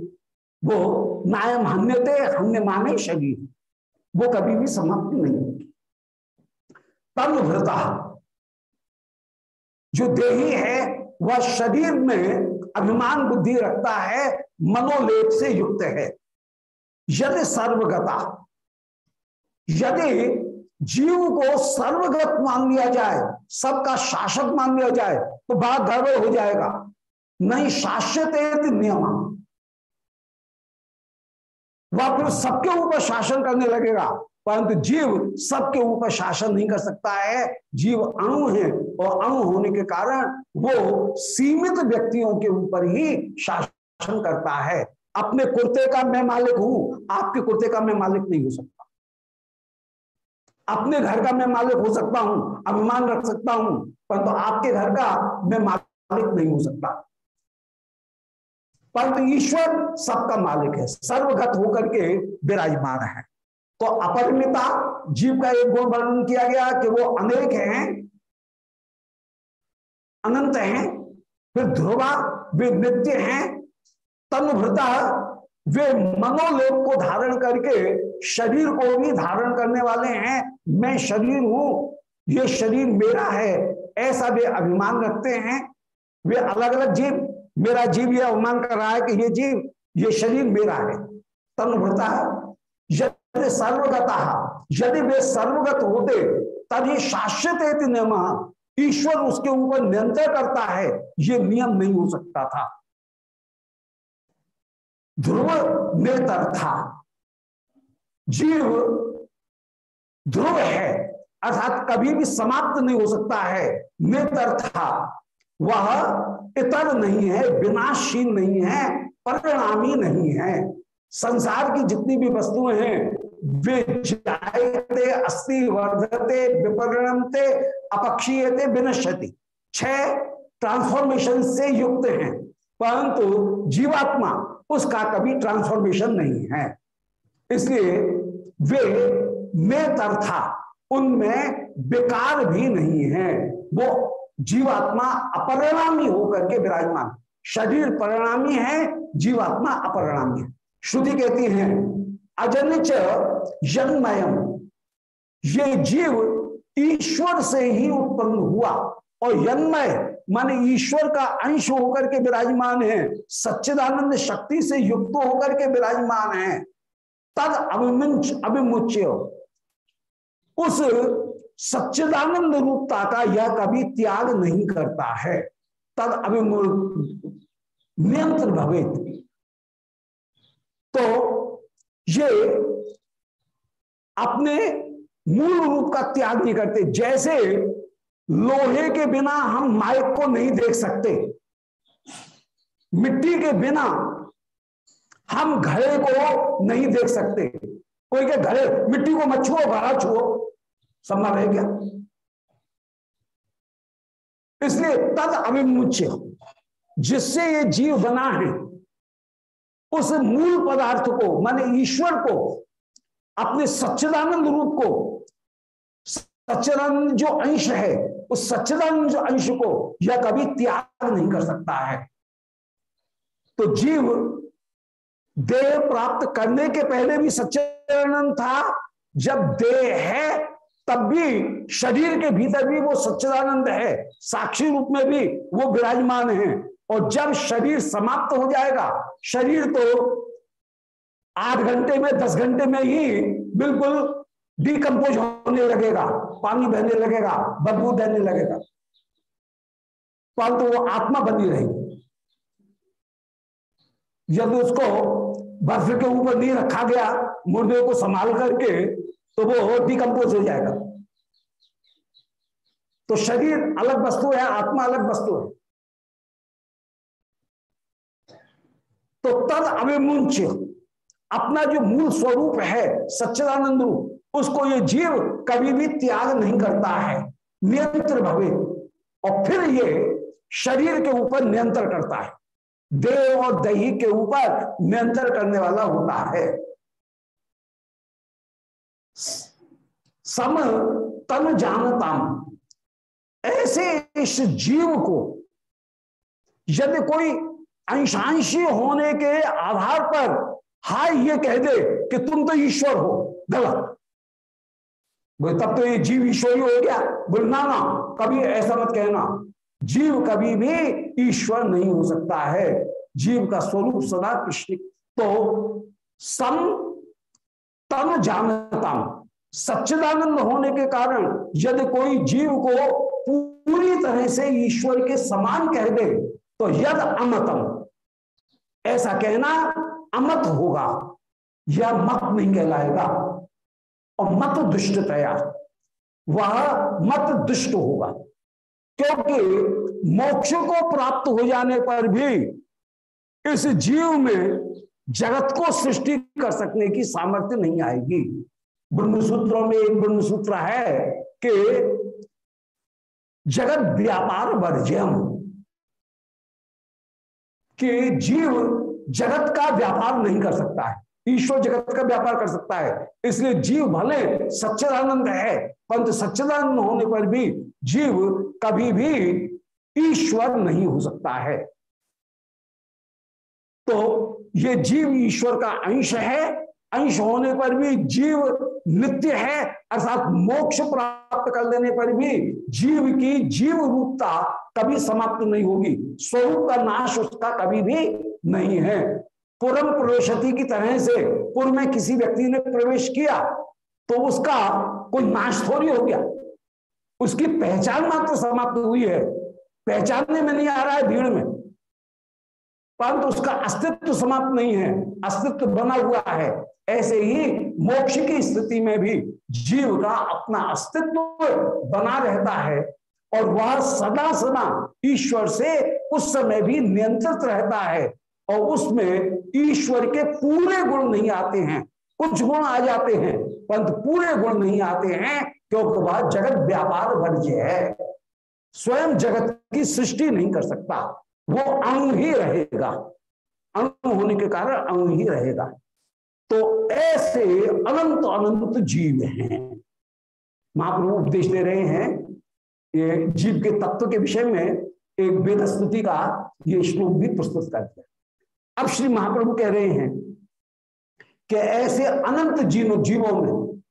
वो नायम हन्यते हन्य माने शरीर वो कभी भी समाप्त नहीं होगी। तनुभृता जो देही है, वह शरीर में अभिमान बुद्धि रखता है, मनोलेप से युक्त है। यदि सर्वगता यदि जीव को सर्वगत मान लिया जाए, सबका शासक मान लिया जाए तो बड़ा गड़बड़ हो जाएगा। नहीं शासित नियम। वह फिर सबके ऊपर शासन करने लगेगा, परंतु जीव सबके ऊपर शासन नहीं कर सकता है। जीव अणु है और अणु होने के कारण वो सीमित व्यक्तियों के ऊपर ही शासन करता है। अपने कुर्ते का मैं मालिक हूँ, आपके कुर्ते का मैं मालिक नहीं हो सकता। अपने घर का मैं मालिक हो सकता हूँ, अभिमान रख सकता हूँ, परंतु तो आपके घर का मैं मालिक नहीं हो सकता। परंतु तो ईश्वर सबका मालिक है, सर्वगत होकर के विराजमान है। तो अपरिमिता, जीव का एक गुण वर्णन किया गया कि वो अनेक हैं, अनंत हैं, फिर ध्रुवा, वे नित्य हैं तनुभृता वे मनोलोक को धारण करके शरीर को भी धारण करने वाले हैं। मैं शरीर हूँ, ये शरीर मेरा है, ऐसा वे अभिमान रखते हैं। वे अलग अलग जीव, मेरा जीव यह अभिमान कर रहा है कि ये जीव, ये शरीर मेरा है। तनुभृता यदि सर्वगता, यदि वे सर्वगत होते, तभी शाश्वत नियम। ईश्वर उसके ऊपर नियंत्रण करता है, ये नियम नहीं हो सकता था। ध्रुव निरतर था। जीव ध्रुव है, अर्थात कभी भी समाप्त नहीं हो सकता है निरतर था। वह इतर नहीं है, विनाशीन नहीं है, परिणामी नहीं है। संसार की जितनी भी वस्तुएँ हैं, वे जायते अस्थि वर्धते, विपरिणमते, अपक्षीयते, विनश्यति। छह ट्रांसफॉर्मेशन से युक्त हैं, परंतु जीवात्मा, उसका कभी ट्रांसफॉर्मेशन नहीं है। इसलिए वे नेतर्था उनमें बेकार भी नहीं है। वो जीवात्मा अपरिणामी होकर के विराजमान। शरीर परिणामी है, जीवात्मा अपरिणामी है। श्रुति कहती है अजनच जन्मयम ये जीव ईश्वर से ही उत्पन्न हुआ और जन्मय माने ईश्वर का अंश होकर के विराजमान है। सच्चिदानंद शक्ति से युक्त होकर के विराजमान है। तद अभिमुच अभिमुच्य। उस सच्चिदानंद रूपता का यह कभी त्याग नहीं करता है। तद अभिमु नियंत्र भवित। तो ये अपने मूल रूप का त्याग नहीं करते। जैसे लोहे के बिना हम माइक को नहीं देख सकते। मिट्टी के बिना हम घड़े को नहीं देख सकते। कोई के घड़े मिट्टी को मत छुओ घड़ा छुओ। संभव है क्या इसलिए तद अभिमुच्य जिससे ये जीव बना है, उस मूल पदार्थ को, माने ईश्वर को, अपने सच्चिदानंद रूप को, सच्चिदानंद जो अंश है, उस सच्चिदानंद जो अंश को यह कभी त्याग नहीं कर सकता है। तो जीव देह प्राप्त करने के पहले भी सच्चिदानंद था। जब देह है, तब भी शरीर के भीतर भी वो सच्चिदानंद है। साक्षी रूप में भी वो विराजमान है। और जब शरीर समाप्त हो जाएगा, शरीर तो आठ घंटे में, दस घंटे में ही बिल्कुल डिकम्पोज होने लगेगा, पानी बहने लगेगा, बदबू देने लगेगा। परंतु तो वो आत्मा बनी रहेगी। यदि उसको बर्फ़ के ऊपर नहीं रखा गया, मुर्दे को संभाल करके तो वो डिकम्पोज हो जाएगा। तो शरीर अलग वस्तु है, आत्मा अलग वस्तु है। तो तद अभिमुंच अपना जो मूल स्वरूप है, सच्चिदानंद रूप, उसको ये जीव कभी भी त्याग नहीं करता है, नियंत्र भवे, और फिर ये शरीर के ऊपर नियंत्रण करता है। देह और दही के ऊपर नियंत्रण करने वाला होता है। सम तन जानता ऐसे इस जीव को यदि कोई अंशांशी होने के आधार पर, हाय, ये कह दे कि तुम तो ईश्वर हो, गलत। बोले, तब तो ये जीव ईश्वरी हो गया। बोले, ना ना, कभी ऐसा मत कहना। जीव कभी भी ईश्वर नहीं हो सकता है। जीव का स्वरूप सदा कृष्ण तो सम तन जानता सच्चिदानंद होने के कारण यदि कोई जीव को पूरी तरह से ईश्वर के समान कह दे तो यद अमतम। ऐसा कहना अमत होगा यह मत नहीं कहलाएगा। और मत दुष्ट दुष्टतया, वह मत दुष्ट होगा। क्योंकि मोक्ष को प्राप्त हो जाने पर भी इस जीव में जगत को सृष्टि कर सकने की सामर्थ्य नहीं आएगी। ब्रह्म सूत्रों में एक ब्रह्म सूत्र है कि जगत व्यापार वर्ज्यम, कि जीव जगत का व्यापार नहीं कर सकता है। ईश्वर जगत का व्यापार कर सकता है। इसलिए जीव भले सच्चिदानंद है, परंतु सच्चिदानंद होने पर भी जीव कभी भी ईश्वर नहीं हो सकता है। तो ये जीव ईश्वर का अंश है। अंश होने पर भी जीव नित्य है, अर्थात मोक्ष प्राप्त कर लेने पर भी जीव की जीव रूपता कभी समाप्त नहीं होगी। स्वरूप का नाश उसका कभी भी नहीं है। पुरम प्रवेशति की तरह से पूर्व में किसी व्यक्ति ने प्रवेश किया तो उसका कोई नाश थोड़ी हो गया। उसकी पहचान मात्र समाप्त हुई है। पहचानने में नहीं आ रहा है भीड़ में। परंतु उसका अस्तित्व समाप्त नहीं है, अस्तित्व बना हुआ है। ऐसे ही मोक्ष की स्थिति में भी जीव का अपना अस्तित्व बना रहता है और वह सदा सदा ईश्वर से उस समय भी नियंत्रित रहता है और उसमें ईश्वर के पूरे गुण नहीं आते हैं। कुछ गुण आ जाते हैं, परंतु पूरे गुण नहीं आते हैं, क्योंकि वह जगत व्यापार वर्ज्य है। स्वयं जगत की सृष्टि नहीं कर सकता। वो अणु ही रहेगा। अणु होने के कारण अणु ही रहेगा। तो ऐसे अनंत अनंत जीव हैं। महाप्रभु उपदेश दे रहे हैं, ये जीव के तत्व के विषय में एक वेद स्तुति का ये श्लोक भी प्रस्तुत कर दिया। अब श्री महाप्रभु कह रहे हैं कि ऐसे अनंत जीवों जीवों में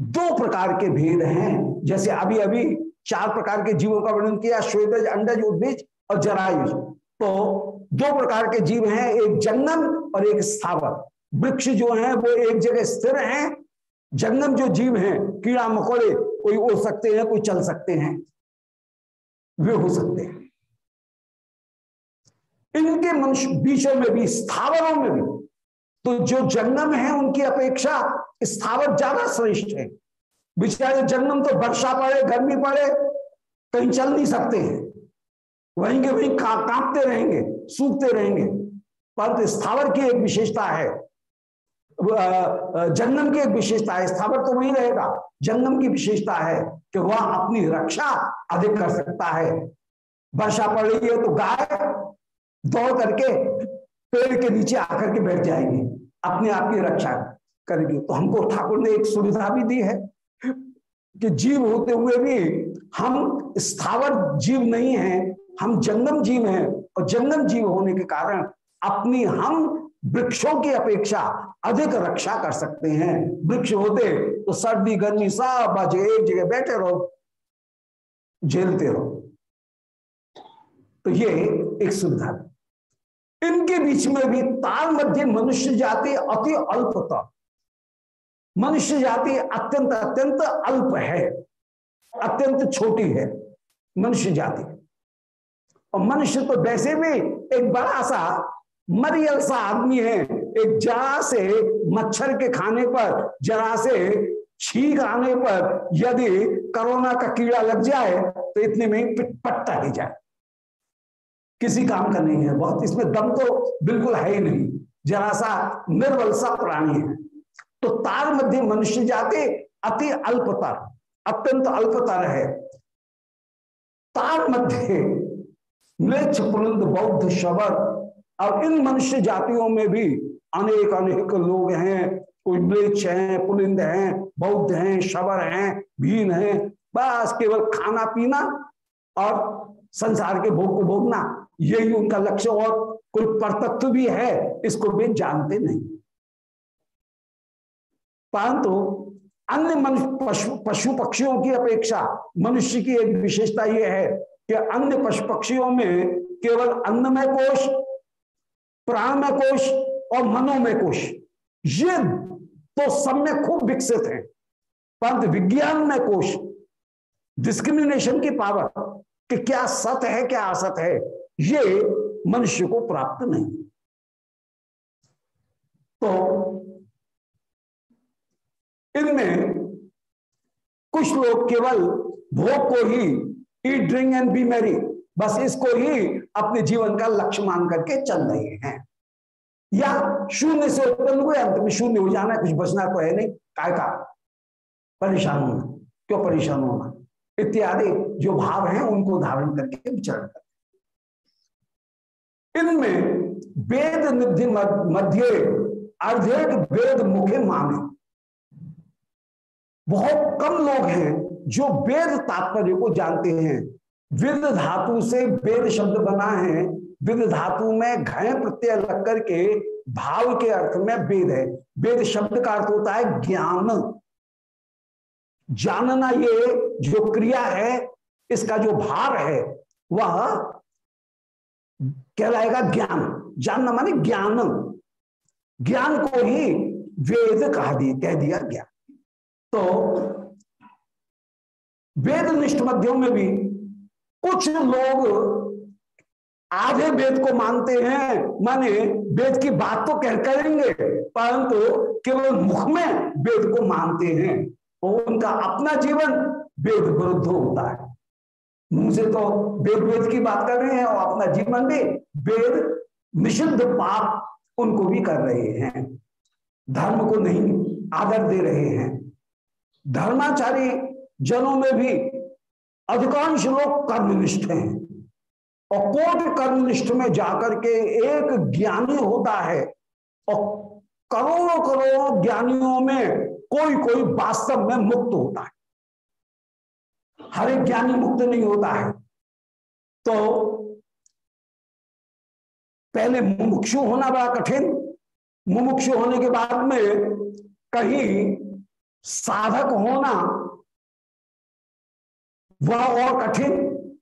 दो प्रकार के भेद हैं। जैसे अभी अभी चार प्रकार के जीवों का वर्णन किया, श्वेतज, अंडज, उद्भिज और जरायुज। तो दो प्रकार के जीव हैं, एक जंगम और एक स्थावर। वृक्ष जो है, वो एक जगह स्थिर हैं। जंगम जो जीव हैं, कीड़ा मकोड़े, कोई उड़ सकते हैं, कोई चल सकते हैं। वे हो सकते हैं। इनके मनुष्य बीचों में भी, स्थावरों में भी। तो जो जंगम है, उनकी अपेक्षा स्थावर ज़्यादा श्रेष्ठ है। बेचारे जंगम तो वर्षा पड़े, गर्मी पड़े, कहीं चल नहीं सकते। हैं वहीं के वहीं कांपते रहेंगे, सूखते रहेंगे। परंतु स्थावर की एक विशेषता है। जंगम की एक विशेषता है। स्थावर तो वही रहेगा। जंगम की विशेषता है कि वह अपनी रक्षा अधिक कर सकता है। वर्षा पड़ रही है तो गाय दौड़ करके पेड़ के नीचे आकर के बैठ जाएगी। अपने आप की रक्षा करेगी। तो हमको ठाकुर ने एक सुविधा भी दी है। कि जीव होते हुए भी हम स्थावर जीव नहीं हैं, हम जंगम जीव हैं और जंगम जीव होने के कारण अपनी हम वृक्षों की अपेक्षा अधिक रक्षा कर सकते हैं। वृक्ष होते तो सर्दी, गर्मी सब बाजे एक जगह बैठे रहो, झेलते रहो। तो ये एक सुविधा इनके बीच में भी ताल मध्य मनुष्य जाति अति अल्पता मनुष्य जाति अत्यंत अत्यंत अल्प है, अत्यंत छोटी है मनुष्य जाति। और मनुष्य तो वैसे भी एक बड़ा सा मरियल सा आदमी है, एक जरा से मच्छर के खाने पर, जरा से छींक आने पर यदि कोरोना का कीड़ा लग जाए तो इतने में पट्टा ही जाए। किसी काम का नहीं है, बहुत, इसमें दम तो बिल्कुल है ही नहीं। जरा सा निर्बल सा प्राणी है। तो तार मध्य मनुष्य जाते, अति अल्पतर अत्यंत अल्पतर है तार मध्य मृक्ष पुलिंद बौद्ध शबर और इन मनुष्य जातियों में भी अनेक अनेक लोग हैं। कोई मृक्ष हैं, पुलिंद हैं, बौद्ध हैं शबर हैं, भीन हैं। बस केवल खाना पीना और संसार के भोग को भोगना, यही उनका लक्ष्य और कोई परतत्व भी है, इसको वे जानते नहीं। परंतु अन्य मनुष्य पशु पशु पक्षियों की अपेक्षा मनुष्य की एक विशेषता यह है कि अन्य पशु पक्षियों में केवल अन्नमय कोश प्राणमय कोश और मनोमय कोश ये तो सब में खूब विकसित है। परंतु विज्ञान में कोश डिस्क्रिमिनेशन की पावर कि क्या सत है, क्या असत है, ये मनुष्य को प्राप्त नहीं। तो इनमें कुछ लोग केवल भोग को ही eat drink and be merry बस इसको ही अपने जीवन का लक्ष्य मान करके चल रहे हैं। या शून्य से उत्पन्न हुए, अंत में शून्य हो जाना, कुछ बचना तो है नहीं। काय का परेशान होना। क्यों परेशान होना? इत्यादि जो भाव हैं, उनको धारण करके विचरण कर इनमें वेद निधि मध्य, अर्धेक वेद मुखे माने। बहुत कम लोग हैं जो वेद तात्पर्य को जानते हैं। विद धातु से वेद शब्द बना है। विद धातु में घय प्रत्यय लग करके भाव के अर्थ में वेद है। वेद शब्द का अर्थ होता है ज्ञान। जानना ये जो क्रिया है, इसका जो भाव है, वह कहलाएगा ज्ञान। जानना माने ज्ञान। ज्ञान को ही वेद कहा दिया कह दिया गया तो वेद निष्ठ मध्यों में भी कुछ लोग आधे वेद को मानते हैं, माने वेद की बात तो कह करेंगे, परंतु केवल मुख में वेद को मानते हैं और उनका अपना जीवन वेद विरुद्ध होता है। मुँह से तो वेद वेद की बात कर रहे हैं और अपना जीवन भी वेद निषिद्ध पाप उनको भी कर रहे हैं। धर्म को नहीं आदर दे रहे हैं। धर्माचारी जनों में भी अधिकांश लोग कर्मनिष्ठ हैं। और कोट कर्मनिष्ठ में जाकर के एक ज्ञानी होता है और करोड़ों करोड़ों ज्ञानियों में कोई कोई वास्तव में मुक्त होता है। हर एक ज्ञानी मुक्त नहीं होता है। तो पहले मुमुक्षु होना बड़ा कठिन। मुमुक्षु होने के बाद में कहीं साधक होना वह और कठिन,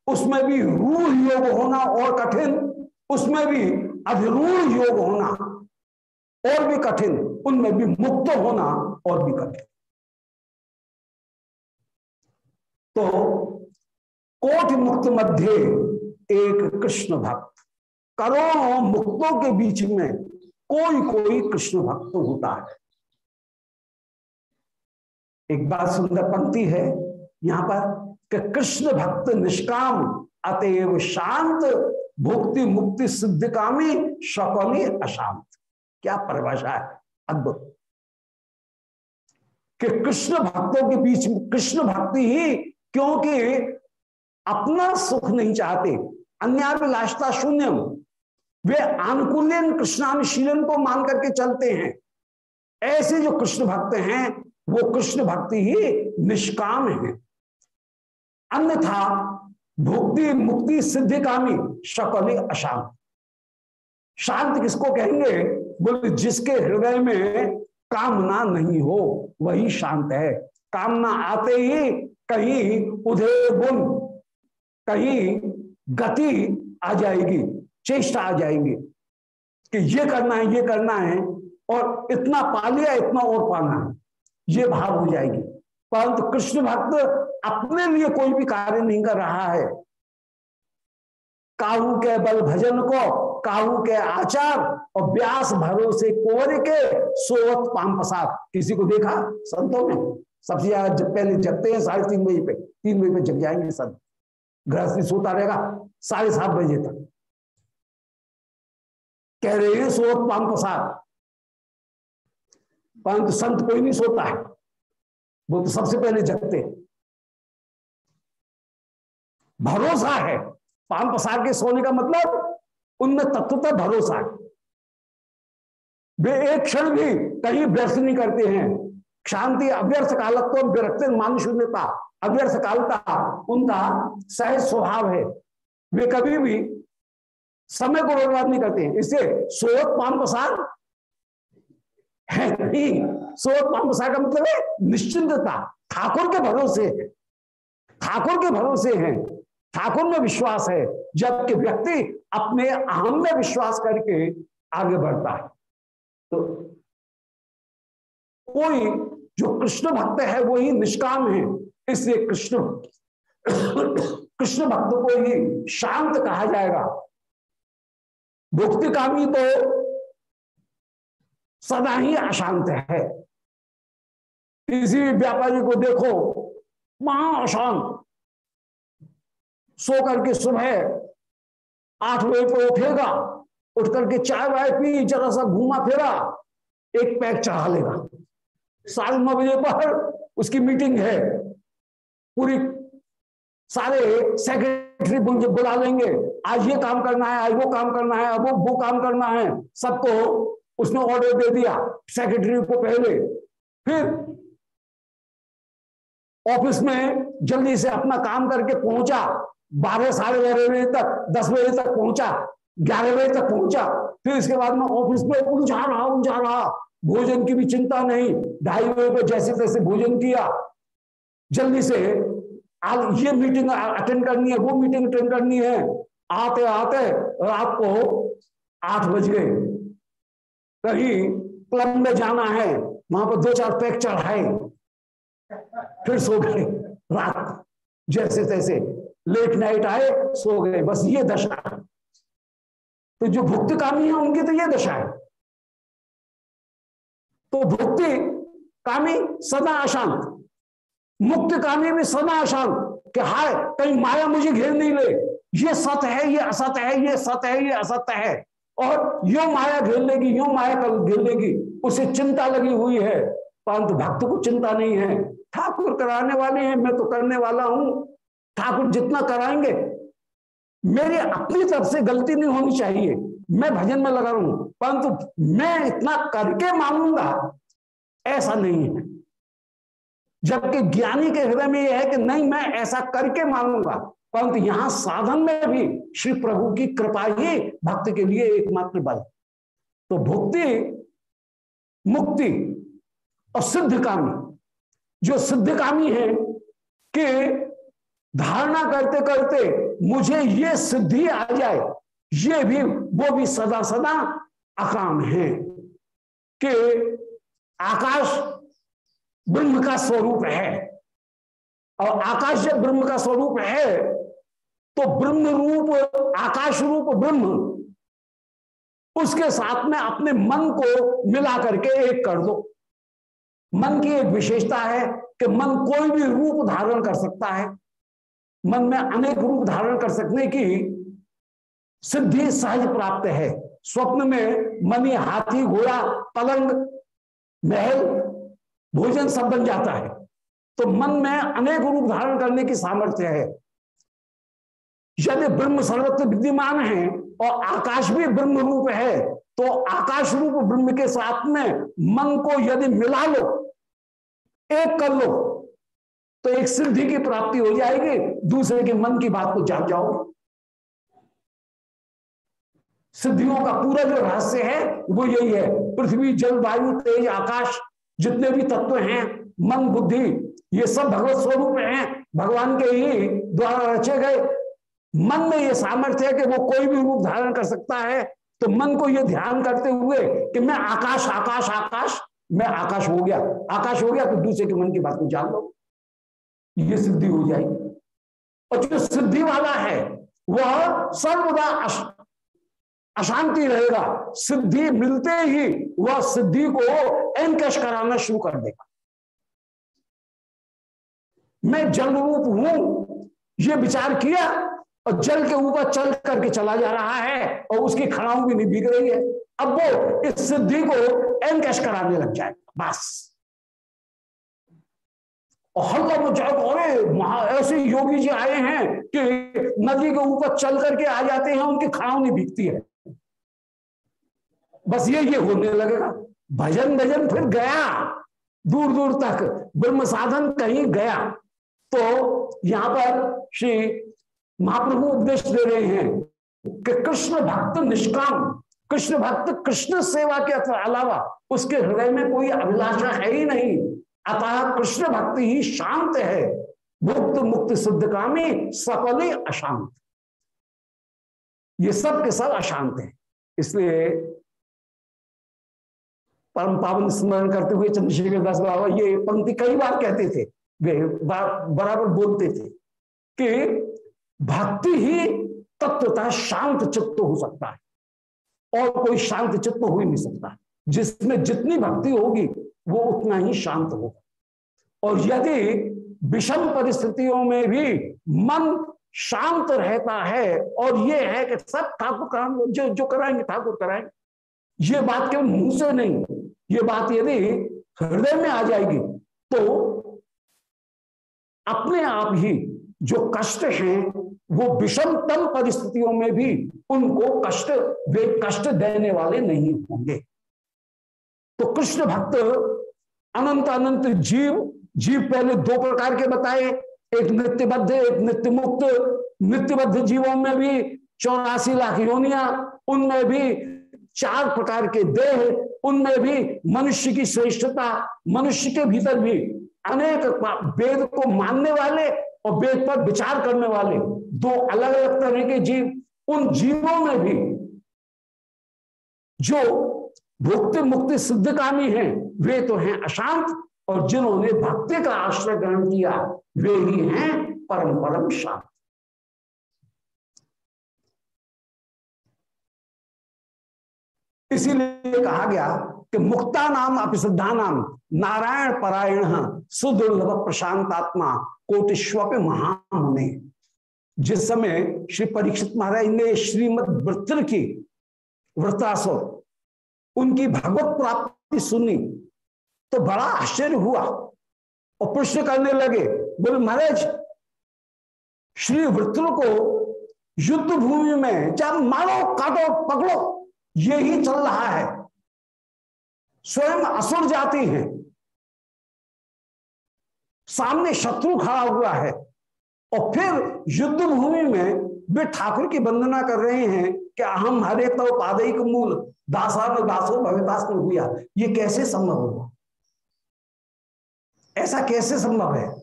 उसमें भी रूढ़ योग होना और कठिन, उसमें भी अभिरूढ़ योग होना और भी कठिन, उनमें भी मुक्त होना और भी कठिन। तो कोट मुक्त मध्य एक कृष्ण भक्त, करोड़ों मुक्तों के बीच में कोई कोई कृष्ण भक्त होता है। एक बात सुंदर पंक्ति है, यहाँ पर कृष्ण भक्त निष्काम, अतएव शांत, भुक्ति मुक्ति सिद्ध कामी शकली अशांत। क्या परिभाषा है? अद्भुत। कि कृष्ण भक्तों के बीच कृष्ण भक्ति ही क्योंकि अपना सुख नहीं चाहते, अन्याभिलाषता शून्यम, वे आनुकूल्यन कृष्णानुशीलन को मान करके चलते हैं। ऐसे जो कृष्ण भक्त हैं वो कृष्ण भक्ति ही निष्काम है। अन्यथा भुक्ति, मुक्ति, सिद्धि कामी शकली अशांत। शांत किसको कहेंगे? बोले, जिसके हृदय में कामना नहीं हो, वही शांत है। कामना आते ही कहीं उधे गुण, कहीं गति आ जाएगी, चेष्टा आ जाएगी कि ये करना है, ये करना है, और इतना पा लिया, इतना और पाना है। ये भाव हो जाएगी। परंतु कृष्ण भक्त अपने लिए कोई भी कार्य नहीं कर रहा है। काहू के बल भजन को, काहू के आचार और व्यास भरोसे कोर के सोवत पाम पसार किसी को देखा? संतों में सबसे ज़्यादा जब पहले जगते हैं, साढ़े तीन बजे पे, तीन बजे पे जग जाएँगे संत। गृहस्थी सोता रहेगा साढ़े सात बजे तक। कह रहे हैं सोवत पाम पसार परंतु संत कोई नहीं सोता है। वो तो सबसे पहले जगते भरोसा है। पान पसार के सोने का मतलब उनमें तत्वता भरोसा है। वे एक क्षण भी कहीं व्यर्थ नहीं करते हैं। शांति, अव्यर्थ कालत्व विरक्त मान शून्यता अव्यर्थ कालता, उनका सहज स्वभाव है। वे कभी भी समय को बर्बाद नहीं करते हैं। इससे सोवत पान पसार है नहीं। सोत्मासा का मतलब निश्चिंतता ठाकुर के भरोसे ठाकुर के भरोसे हैं। ठाकुर में विश्वास है, जबकि व्यक्ति अपने अहम में विश्वास करके आगे बढ़ता है। तो कोई जो कृष्ण भक्त है, वो ही निष्काम है, इसलिए कृष्ण कृष्ण भक्त को ही शांत कहा जाएगा। भुक्ति कामी तो सदा ही अशांत है। किसी व्यापारी को देखो, महा अशांत। सो करके सुबह आठ बजे को उठेगा उठ करके चाय वाय पी, जरा सा घूमा फिरा, एक पैक चढ़ा लेगा। साढ़े नौ बजे पर उसकी मीटिंग है। पूरी सारे सेक्रेटरी बुला लेंगे, आज ये काम करना है, आज वो काम करना है, अब वो वो काम करना है, सबको उसने ऑर्डर दे दिया सेक्रेटरी को पहले। फिर ऑफ़िस में जल्दी से अपना काम करके पहुँचा, बारह साढ़े बारह बजे तक, दस बजे तक पहुँचा, ग्यारह बजे तक पहुँचा। फिर इसके बाद में ऑफ़िस में उलझा रहा उलझा रहा। भोजन की भी चिंता नहीं, ढाई बजे को जैसे तैसे भोजन किया। जल्दी से आज ये मीटिंग अटेंड करनी है, वो मीटिंग अटेंड करनी है। आते आते रात को आठ बज गए। कहीं क्लब में जाना है, वहाँ पर दो चार पैक चढ़ाए फिर सो गए रात, जैसे तैसे। लेट नाइट आए, सो गए। बस ये दशा। तो जो भुक्ति कामी है, उनकी तो ये दशा है। तो भुक्ति कामी सदा अशांत। मुक्त कामी भी सदा अशांत कि हाय, कहीं माया मुझे घेर नहीं ले। ये सत है, ये असत है, ये सत है, ये असत है। और यो माया घेर लेगी यो माया कल घेर लेगी उसे चिंता लगी हुई है। परंतु भक्त को चिंता नहीं है। ठाकुर कराने वाले हैं, मैं तो करने वाला हूँ। ठाकुर जितना कराएँगे, मेरी अपनी तरफ़ से गलती नहीं होनी चाहिए। मैं भजन में लगा रहा, परंतु मैं इतना करके मानूँगा, ऐसा नहीं है। जबकि ज्ञानी के हृदय में यह है कि नहीं, मैं ऐसा करके मानूँगा। परंतु यहाँ साधन में भी श्री प्रभु की कृपा ही भक्त के लिए एकमात्र बल तो भुक्ति, मुक्ति और सिद्ध कामी जो सिद्ध कामी है कि धारणा करते करते मुझे ये सिद्धि आ जाए, ये भी, वो भी सदा सदा अकाम है कि आकाश ब्रह्म का स्वरूप है। और आकाश जब ब्रह्म का स्वरूप है तो ब्रह्म रूप, आकाश रूप ब्रह्म, उसके साथ में अपने मन को मिला करके एक कर दो। मन की एक विशेषता है कि मन कोई भी रूप धारण कर सकता है। मन में अनेक रूप धारण कर सकने की सिद्धि सहज प्राप्त है। स्वप्न में मनी हाथी, घोड़ा, पलंग, महल भोजन सब बन जाता है। तो मन में अनेक रूप धारण करने की सामर्थ्य है। यदि ब्रह्म सर्वत्र विद्यमान है और आकाश भी ब्रह्म रूप है तो आकाश रूप ब्रह्म के साथ में मन को यदि मिला लो, एक कर लो तो एक सिद्धि की प्राप्ति हो जाएगी, दूसरे के मन की बात को जान जाओगे। सिद्धियों का पूरा जो रहस्य है, वो यही है, पृथ्वी, जल, वायु, तेज, आकाश जितने भी तत्व हैं, मन, बुद्धि, ये सब भगवत स्वरूप हैं, भगवान के ही द्वारा रचे गए। मन में ये सामर्थ्य है कि वो कोई भी रूप धारण कर सकता है। तो मन को ये ध्यान करते हुए कि मैं आकाश आकाश आकाश, मैं आकाश हो गया। आकाश हो गया तो दूसरे के मन की बात को जान लो। ये सिद्धि हो जाएगी। और जो सिद्धि वाला है, वह सर्वदा अशांति रहेगा। सिद्धि मिलते ही वह सिद्धि को एनकश कराना शुरू कर देगा। मैं जल रूप हूँ, ये विचार किया और जल के ऊपर चल करके चला जा रहा है और उसकी खड़ाऊ भी नहीं बिक रही है। अब वो इस सिद्धि को एनकश कराने लग जाए बस। और हल्का वो जाएगा अरे ऐसे योगी जी आए हैं कि नदी के ऊपर चल करके आ जाते हैं, उनकी खड़ाऊ नहीं बिकती है। बस ये ये होने लगेगा। भजन भजन फिर गया। दूर दूर तक ब्रह्म साधन कहीं गया। तो यहाँ पर श्री महाप्रभु उपदेश दे रहे हैं कि कृष्ण भक्त निष्काम, कृष्ण भक्त कृष्ण सेवा के अलावा उसके हृदय में कोई अभिलाषा है ही नहीं। अतः कृष्ण भक्ति ही शांत है। मुक्त मुक्त सिद्ध कामी सकल अशांत। ये सब के सब अशांत है। इसलिए परम पावन स्मरण करते हुए चंद्रशेखर दास बाबा ये पंक्ति कई बार कहते थे। वे बराबर बोलते थे कि भक्ति ही तत्वता शांत चित्त हो सकता है और कोई शांत चित्त हो ही नहीं सकता। जिसमें जितनी भक्ति होगी, वो उतना ही शांत होगा। और यदि विषम परिस्थितियों में भी मन शांत रहता है, और ये है कि सब ठाकुर जो जो कराएँगे, ठाकुर कराएँगे, ये बात केवल मुँह से नहीं ये बात यदि हृदय में आ जाएगी तो अपने आप ही जो कष्ट हैं, वो विषमतम परिस्थितियों में भी उनको कष्ट, वे कष्ट देने वाले नहीं होंगे। तो कृष्ण भक्त अनंत अनंत जीव जीव पहले दो प्रकार के बताए, एक नित्यबद्ध, एक नित्य मुक्त नित्यबद्ध जीवों में भी चौरासी लाख योनिया, उनमें भी चार प्रकार के देह उनमें भी मनुष्य की श्रेष्ठता, मनुष्य के भीतर भी अनेक वेद को मानने वाले और वेद पर विचार करने वाले दो अलग अलग तरह के जीव, उन जीवों में भी जो भुक्ति मुक्ति सिद्धकामी हैं, वे तो हैं अशांत और जिन्होंने भक्ति का आश्रय ग्रहण किया, वे ही हैं परम परम शांत। इसीलिए कहा गया कि मुक्ता नाम अपिसिद्धा नाम, नारायण परायण सुदुर्लभ प्रशांतात्मा कोटिश्वप महामुनि। जिस समय श्री परीक्षित महाराज ने श्रीमद वृत्र की वृत्रासुर, उनकी भगवत प्राप्ति सुनी तो बड़ा आश्चर्य हुआ और प्रश्न करने लगे, बोले, महाराज, श्री वृत्र को युद्ध भूमि में चाहे मारो, काटो, पकड़ो यही चल रहा है। स्वयं असुर जाति है। सामने शत्रु खड़ा हुआ है। और फिर युद्ध भूमि में वे ठाकुर की वंदना कर रहे हैं कि अहम हरे तो पादयिक मूल दासा में दासो भविदास में हुआ ये कैसे संभव हुआ? ऐसा कैसे संभव है?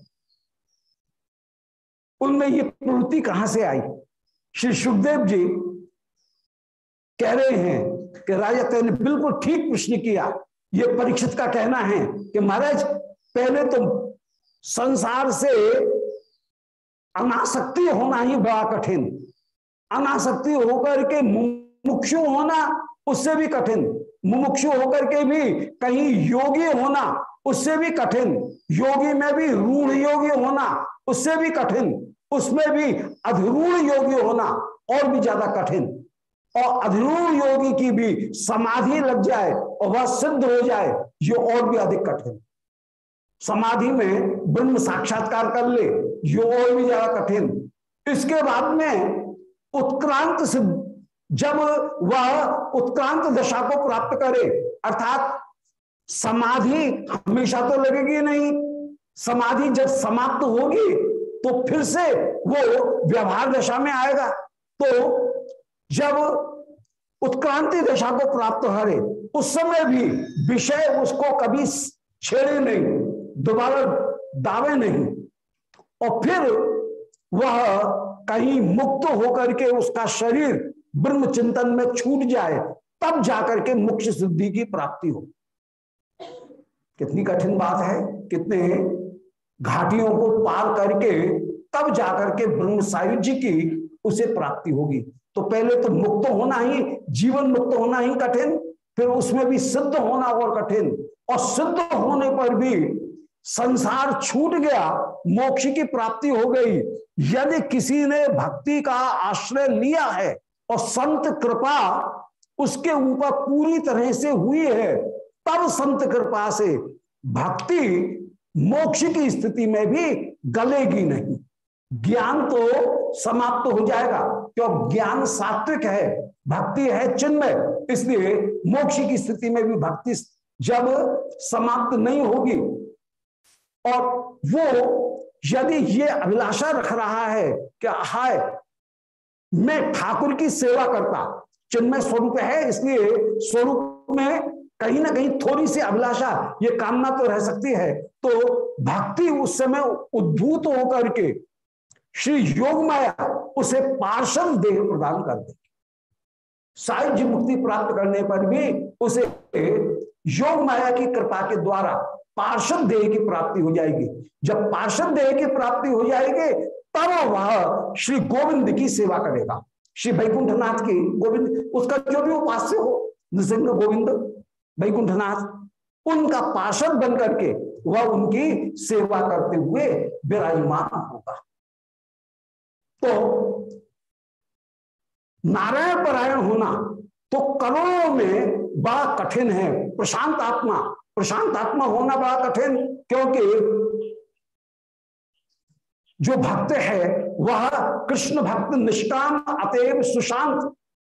उनमें ये प्रवृत्ति कहाँ से आई? श्री सुखदेव जी कह रहे हैं कि राजा तेने बिल्कुल ठीक प्रश्न किया। ये परीक्षित का कहना है कि महाराज, पहले तो संसार से अनासक्ति होना ही बड़ा कठिन। अनासक्ति होकर के मुमुक्षु होना, उससे भी कठिन। मुमुक्षु होकर के भी कहीं योगी होना, उससे भी कठिन। योगी में भी रूढ़ योगी होना, उससे भी कठिन। उसमें भी अधरूढ़ योगी होना और भी ज़्यादा कठिन। और अधरूढ़ योगी की भी समाधि लग जाए और वह सिद्ध हो जाए, ये और भी अधिक कठिन। समाधि में ब्रह्म साक्षात्कार कर ले, ये और भी ज़्यादा कठिन। इसके बाद में उत्क्रांत सिद्ध, जब वह उत्क्रांत दशा को प्राप्त करे, अर्थात समाधि हमेशा तो लगेगी नहीं, समाधि जब समाप्त होगी तो फिर से वो व्यवहार दशा में आएगा। तो जब उत्क्रांति दशा को प्राप्त हरे, उस समय भी विषय उसको कभी छेड़े नहीं, दोबारा दावे नहीं। और फिर वह कहीं मुक्त होकर के उसका शरीर ब्रह्म चिंतन में छूट जाए, तब जाकर के मुख्य सिद्धि की प्राप्ति हो। कितनी कठिन बात है, कितने घाटियों को पार करके तब जाकर के ब्रह्म सायुज्य की उसे प्राप्ति होगी। तो पहले तो मुक्त होना ही, जीवन मुक्त होना ही कठिन, फिर उसमें भी सिद्ध होना और कठिन। और सिद्ध होने पर भी संसार छूट गया, मोक्ष की प्राप्ति हो गई। यदि किसी ने भक्ति का आश्रय लिया है और संत कृपा उसके ऊपर पूरी तरह से हुई है, तब संत कृपा से भक्ति मोक्ष की स्थिति में भी गलेगी नहीं। ज्ञान तो समाप्त तो हो जाएगा। क्यों ज्ञान सात्विक है, भक्ति है, चिन्मय, इसलिए मोक्ष की स्थिति में भी भक्ति जब समाप्त नहीं होगी। और वो यदि ये अभिलाषा रख रहा है कि हाय, मैं ठाकुर की सेवा करता, चिन्मय स्वरूप है, इसलिए स्वरूप में कहीं ना कहीं थोड़ी सी अभिलाषा, ये कामना तो रह सकती है। तो भक्ति उस समय उद्भूत होकर के श्री योग माया उसे पार्षद देह प्रदान कर देगी साहिज्य मुक्ति प्राप्त करने पर भी उसे योग माया की कृपा के द्वारा पार्षद देह की प्राप्ति हो जाएगी। जब पार्षद देह की प्राप्ति हो जाएगी, तब वह श्री गोविंद की सेवा करेगा। श्री वैकुंठनाथ की गोविंद, उसका जो भी उपास्य हो, नृसिंह गोविंद, वैकुंठनाथ, उनका पार्षद बन करके वह उनकी सेवा करते हुए विराजमान होगा। तो नारायण परायण होना तो करोड़ों में बड़ा कठिन है। प्रशांत आत्मा प्रशांत आत्मा होना बड़ा कठिन, क्योंकि जो भक्त है, वह कृष्ण भक्त निष्काम अतएव सुशांत,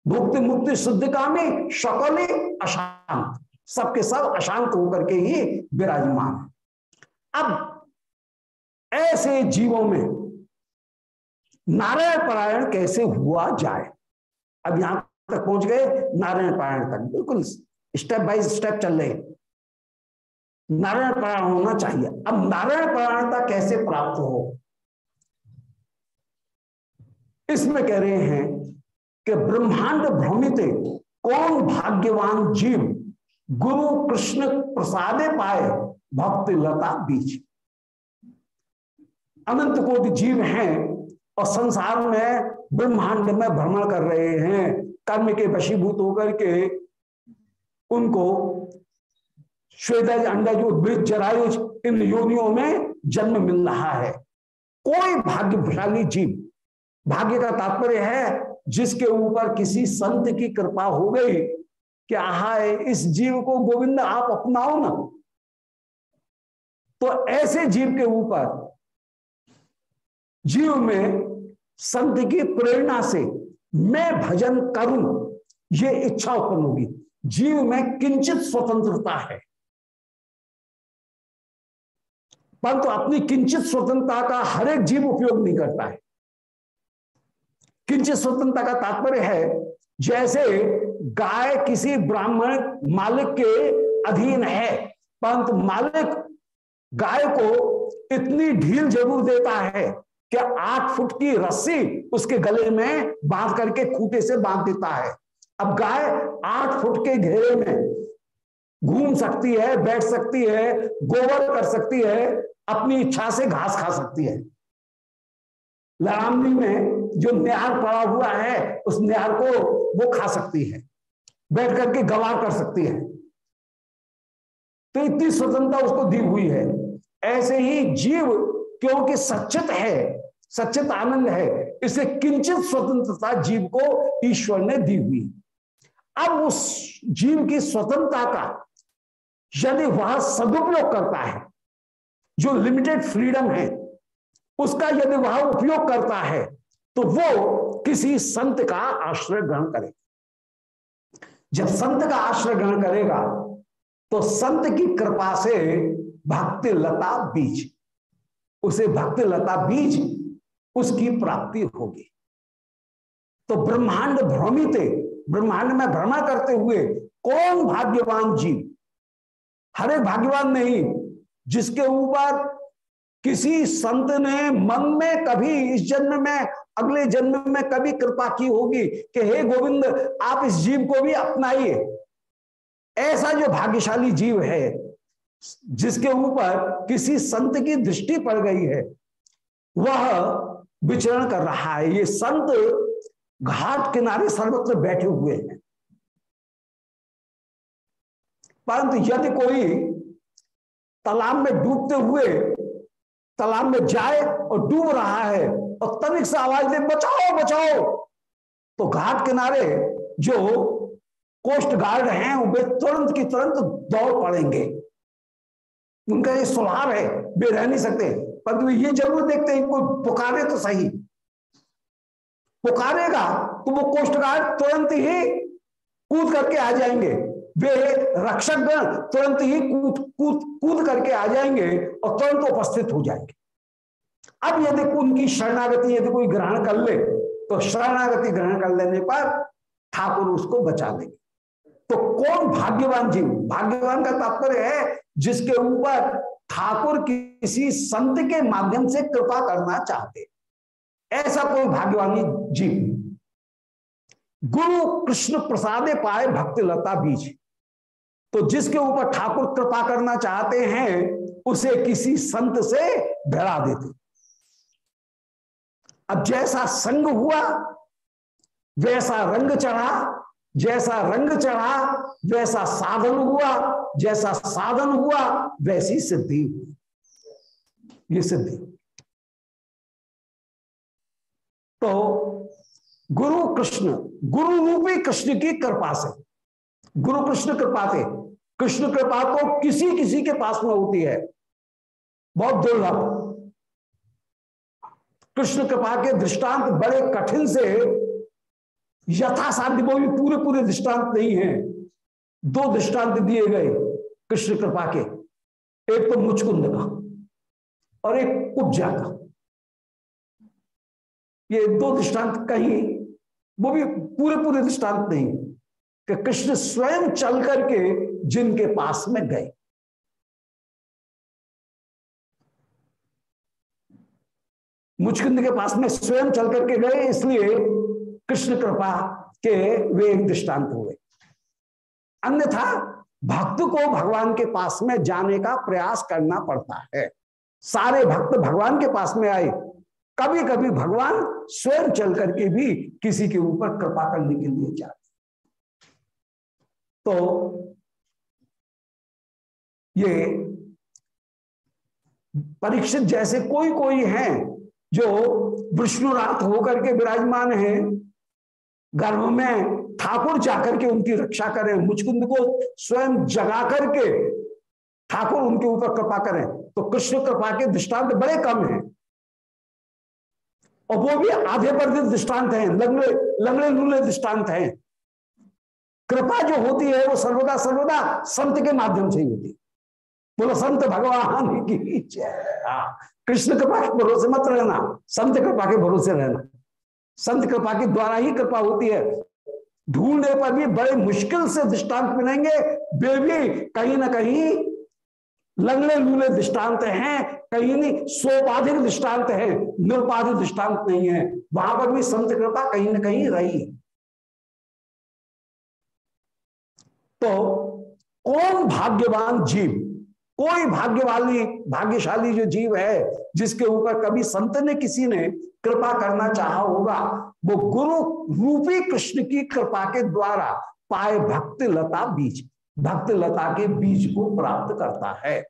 भुक्ति मुक्ति शुद्ध कामी सकले अशांत। सबके सब अशांत होकर के ही विराजमान अब ऐसे जीवों में नारायण पारायण कैसे हुआ जाए? अब यहाँ तक पहुँच गए नारायण पारायण तक। बिल्कुल स्टेप बाय स्टेप चल रहे नारायण पारायण होना चाहिए। अब नारायण पारायणता कैसे प्राप्त हो? इसमें कह रहे हैं कि ब्रह्मांड भ्रमित कौन भाग्यवान जीव गुरु कृष्ण प्रसादे पाए भक्ति लता बीज? अनंत कोटि जीव हैं। और संसार में ब्रह्मांड में भ्रमण कर रहे हैं, कर्म के वशीभूत होकर के उनको श्वेदज अंडज, उद्भिद, जरायुज, इन योनियों में जन्म मिल रहा है। कोई भाग्यशाली जीव, भाग्य का तात्पर्य है, जिसके ऊपर किसी संत की कृपा हो गई कि हाय इस जीव को गोविंद आप अपनाओ ना। तो ऐसे जीव के ऊपर जीव में संत की प्रेरणा से मैं भजन करूँ, ये इच्छा उत्पन्न होगी। जीव में किंचित स्वतंत्रता है। परंतु तो अपनी किंचित स्वतंत्रता का हर एक जीव उपयोग नहीं करता है। किंचित स्वतंत्रता का तात्पर्य है, जैसे गाय किसी ब्राह्मण मालिक के अधीन है, परंतु मालिक गाय को इतनी ढील ज़रूर देता है कि आठ फुट की रस्सी उसके गले में बाँध करके खूटे से बाँध देता है? अब गाय आठ फुट के घेरे में घूम सकती है, बैठ सकती है, गोबर कर सकती है, अपनी इच्छा से घास खा सकती है। लड़ामनी में जो निहार पड़ा हुआ है, उस निहार को वो खा सकती है, बैठ करके गवार कर सकती है। तो इतनी स्वतंत्रता उसको दी हुई है। ऐसे ही जीव क्योंकि सचित है सचित आनंद है। इसे किंचित स्वतंत्रता जीव को ईश्वर ने दी हुई। अब उस जीव की स्वतंत्रता का यदि वह सदुपयोग करता है, जो लिमिटेड फ्रीडम है, उसका यदि वह उपयोग करता है तो वो किसी संत का आश्रय ग्रहण करेगा। जब संत का आश्रय ग्रहण करेगा तो संत की कृपा से भक्ति लता बीज, उसे भक्ति लता बीज उसकी प्राप्ति होगी। तो ब्रह्मांड भ्रमित ब्रह्मांड में भ्रमा करते हुए कौन भाग्यवान जीव? हर एक भाग्यवान नहीं, जिसके ऊपर किसी संत ने मन में कभी इस जन्म में, अगले जन्म में कभी कृपा की होगी कि हे गोविंद, आप इस जीव को भी अपनाइए। ऐसा जो भाग्यशाली जीव है, जिसके ऊपर किसी संत की दृष्टि पड़ गई है, वह विचरण कर रहा है। ये संत घाट किनारे सर्वत्र बैठे हुए हैं। परंतु यदि कोई तालाब में डूबते हुए, तालाब में जाए और डूब रहा है और तनिक से आवाज़ दे, बचाओ बचाओ! तो घाट किनारे जो कोस्ट गार्ड हैं, वे तुरंत की तुरंत दौड़ पड़ेंगे। उनका ये स्वभाव है, वे रह नहीं सकते। परंतु ये ज़रूर देखते हैं कोई पुकारे तो सही। पुकारेगा तो वो गार्ड तुरंत ही कूद करके आ जाएँगे। वे रक्षक गण तुरंत ही कूद कूद कूद करके आ जाएँगे और तुरंत उपस्थित हो जाएँगे। अब यदि उनकी शरणागति यदि कोई ग्रहण कर ले तो शरणागति ग्रहण कर लेने पर ठाकुर उसको बचा लेंगे तो कौन भाग्यवान जीव? भाग्यवान का तात्पर्य है, जिसके ऊपर ठाकुर किसी संत के माध्यम से कृपा करना चाहते। ऐसा कोई भाग्यवानी जीव गुरु कृष्ण प्रसादे पाए भक्ति लता बीज। तो जिसके ऊपर ठाकुर कृपा करना चाहते हैं, उसे किसी संत से भिड़ा देते। अब जैसा संग हुआ, वैसा रंग चढ़ा, जैसा रंग चढ़ा, वैसा साधन हुआ जैसा साधन हुआ, वैसी सिद्धि हुई। ये सिद्धि। तो गुरु कृष्ण, गुरु रूपी कृष्ण की कृपा से, गुरु कृष्ण कृपा से, कृष्ण कृपा तो किसी किसी के पास में होती है। बहुत दुर्लभ। कृष्ण कृपा के दृष्टांत बड़े कठिन से यथासाध्य, वो भी पूरे पूरे दृष्टांत नहीं है। दो दृष्टांत दिए गए। कृष्ण कृपा के। एक तो मुचकुंद का और एक कुब्जा का ये दो दृष्टांत कहीं, वो भी पूरे पूरे दृष्टांत नहीं, कि कृष्ण स्वयं चल करके जिनके पास में गए। मुचकुंद के पास में स्वयं चल करके गए, इसलिए कृष्ण कृपा के वे एक दृष्टांत हुए। अन्यथा भक्त को भगवान के पास में जाने का प्रयास करना पड़ता है। सारे भक्त भगवान के पास में आए। कभी कभी भगवान स्वयं चल करके भी किसी के ऊपर कृपा करने के लिए जाते तो ये परीक्षित जैसे कोई कोई हैं जो विष्णुनाथ होकर के विराजमान हैं, गर्भ में ठाकुर जाकर के उनकी रक्षा करें मुचकुंद को स्वयं जगा करके ठाकुर उनके ऊपर कृपा करें। तो कृष्ण कृपा के दृष्टांत बड़े कम हैं। और वो भी आधे पर दृष्टांत हैं लंगड़े लंगड़े लूले दृष्टांत हैं। कृपा जो होती है वो सर्वदा सर्वदा संत के माध्यम से ही होती है। बोलो संत भगवान की हाँ, कृष्ण कृपा के भरोसे मत रहना संत कृपा के भरोसे रहना। संत कृपा के द्वारा ही कृपा होती है। ढूँढने पर भी बड़े मुश्किल से दृष्टांत मिलेंगे। वे भी कहीं ना कहीं लंगले लूले दृष्टांत हैं, कहीं नहीं, सोपाधिक दृष्टांत है, निरुपाधिक दृष्टांत नहीं है। वहाँ पर भी संत कृपा कहीं ना कहीं रही। तो कौन भाग्यवान जीव, कोई भाग्यवाली, भाग्यशाली जो जीव है, जिसके ऊपर कभी संत ने किसी ने कृपा करना चाहा होगा? वो गुरु रूपी कृष्ण की कृपा के द्वारा पाए भक्त लता बीज, भक्त लता के बीज को प्राप्त करता है।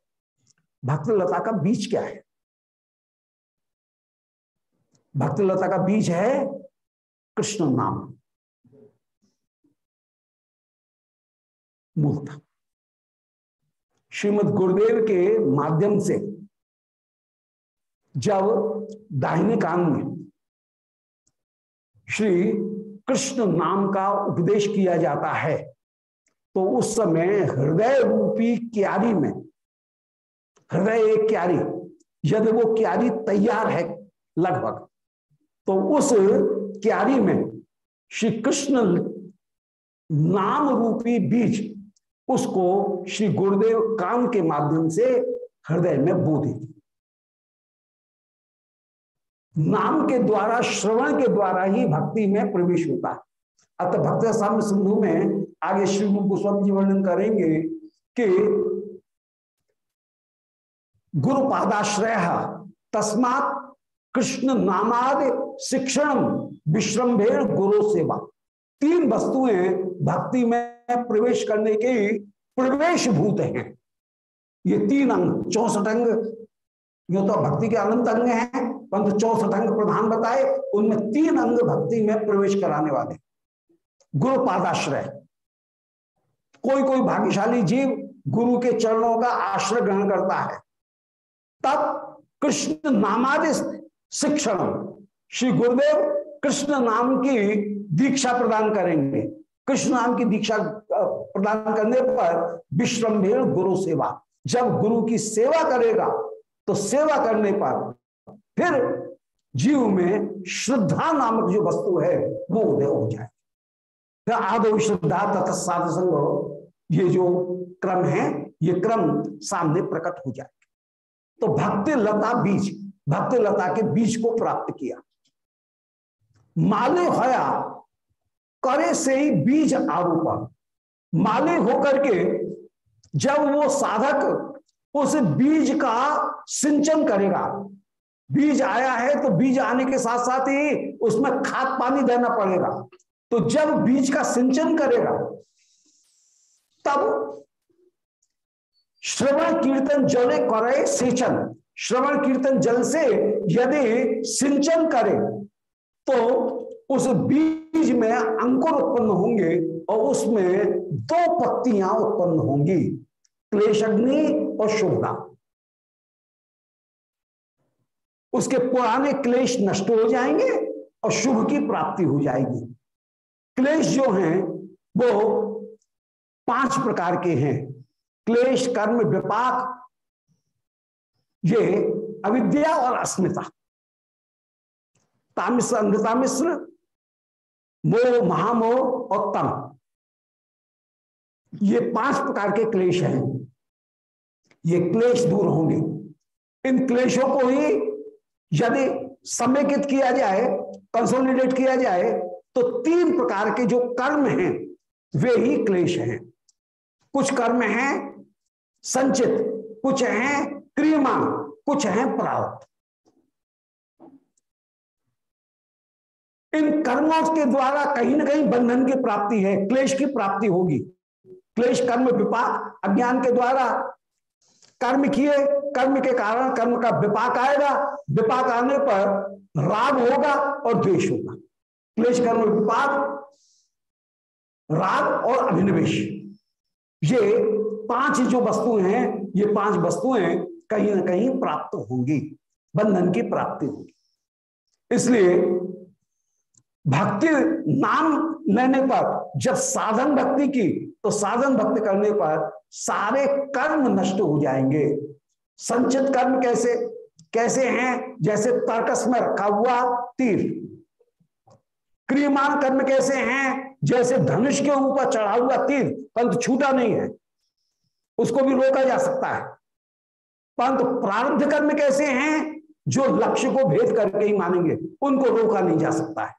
भक्त लता का बीज क्या है? भक्त लता का बीज है कृष्ण नाम। मूलता श्रीमद गुरुदेव के माध्यम से जब दाहिने कान में श्री कृष्ण नाम का उपदेश किया जाता है। तो उस समय हृदय रूपी क्यारी में, हृदय एक क्यारी, यदि वो क्यारी तैयार है लगभग तो उस क्यारी में श्री कृष्ण नाम रूपी बीज उसको श्री गुरुदेव काम के माध्यम से हृदय में बो देती। नाम के द्वारा, श्रवण के द्वारा ही भक्ति में प्रवेश होता है। अतः भक्त साम्य सिंधु में आगे श्री गोस्वामी जी वर्णन करेंगे कि गुरु पादाश्रय तस्मात कृष्ण नामाद शिक्षण विश्रम्भेर गुरु सेवा। तीन वस्तुएँ भक्ति में प्रवेश करने के प्रवेश भूत हैं। ये तीन अंग, चौसठ अंग, यो तो भक्ति के अनंत अंग हैं। परंतु चौसठ अंग प्रधान बताए, उनमें तीन अंग भक्ति में प्रवेश कराने वाले। गुरु पादाश्रय। कोई कोई भाग्यशाली जीव गुरु के चरणों का आश्रय ग्रहण करता है। तब कृष्ण नामादि शिक्षण, श्री गुरुदेव कृष्ण नाम की दीक्षा प्रदान करेंगे। कृष्ण नाम की दीक्षा प्रदान करने पर विश्रम्भेर गुरु सेवा। जब गुरु की सेवा करेगा तो सेवा करने पर फिर जीव में श्रद्धा नामक जो वस्तु है, वो उदय हो जाए। फिर आदो श्रद्धा तथा साध संग ये जो क्रम है, ये क्रम सामने प्रकट हो जाए। तो भक्ति लता बीज, भक्ति लता के बीज को प्राप्त किया। माले होया, करे से ही बीज आरोप। माले होकर के जब वो साधक उस बीज का सिंचन करेगा बीज आया है तो बीज आने के साथ साथ ही उसमें खाद पानी देना पड़ेगा। तो जब बीज का सिंचन करेगा, तब श्रवण कीर्तन जले करे सिंचन। श्रवण कीर्तन जल से यदि सिंचन करे तो उस बीज में अंकुर उत्पन्न होंगे और उसमें दो पत्तियाँ उत्पन्न होंगी। क्लेश अग्नि और शुभदा। उसके पुराने क्लेश नष्ट हो जाएँगे और शुभ की प्राप्ति हो जाएगी। क्लेश जो हैं, वो पाँच प्रकार के हैं। क्लेश, कर्म, विपाक, ये अविद्या और अस्मिता। तामिश्र अंधता मिश्र मोह, महामोह और तम ये पाँच प्रकार के क्लेश हैं। ये क्लेश दूर होंगे। इन क्लेशों को ही यदि समेकित किया जाए कंसोलिडेट किया जाए तो तीन प्रकार के जो कर्म हैं, वे ही क्लेश हैं। कुछ कर्म हैं संचित, कुछ हैं क्रियमान कुछ हैं प्राप्त इन कर्मों के द्वारा कहीं ना कहीं बंधन की प्राप्ति है, क्लेश की प्राप्ति होगी। क्लेश कर्म विपाक, अज्ञान के द्वारा कर्म किए, कर्म के कारण कर्म का विपाक आएगा, विपाक आने पर राग होगा और द्वेष होगा। क्लेश कर्म विपाक, राग और अभिनिवेश। ये पाँच जो वस्तुएँ हैं, ये पाँच वस्तुएँ कहीं ना कहीं प्राप्त होंगी, बंधन की प्राप्ति होगी। इसलिए भक्ति नाम लेने पर जब साधन भक्ति की तो साधन भक्त करने पर सारे कर्म नष्ट हो जाएँगे। संचित कर्म कैसे? कैसे हैं? जैसे तर्कस में रखा हुआ तीर। क्रियमान कर्म कैसे हैं? जैसे धनुष के ऊपर चढ़ा हुआ तीर परंतु छूटा नहीं है। उसको भी रोका जा सकता है। परंतु प्रारब्ध कर्म कैसे हैं? जो लक्ष्य को भेद करके ही मानेंगे, उनको रोका नहीं जा सकता है।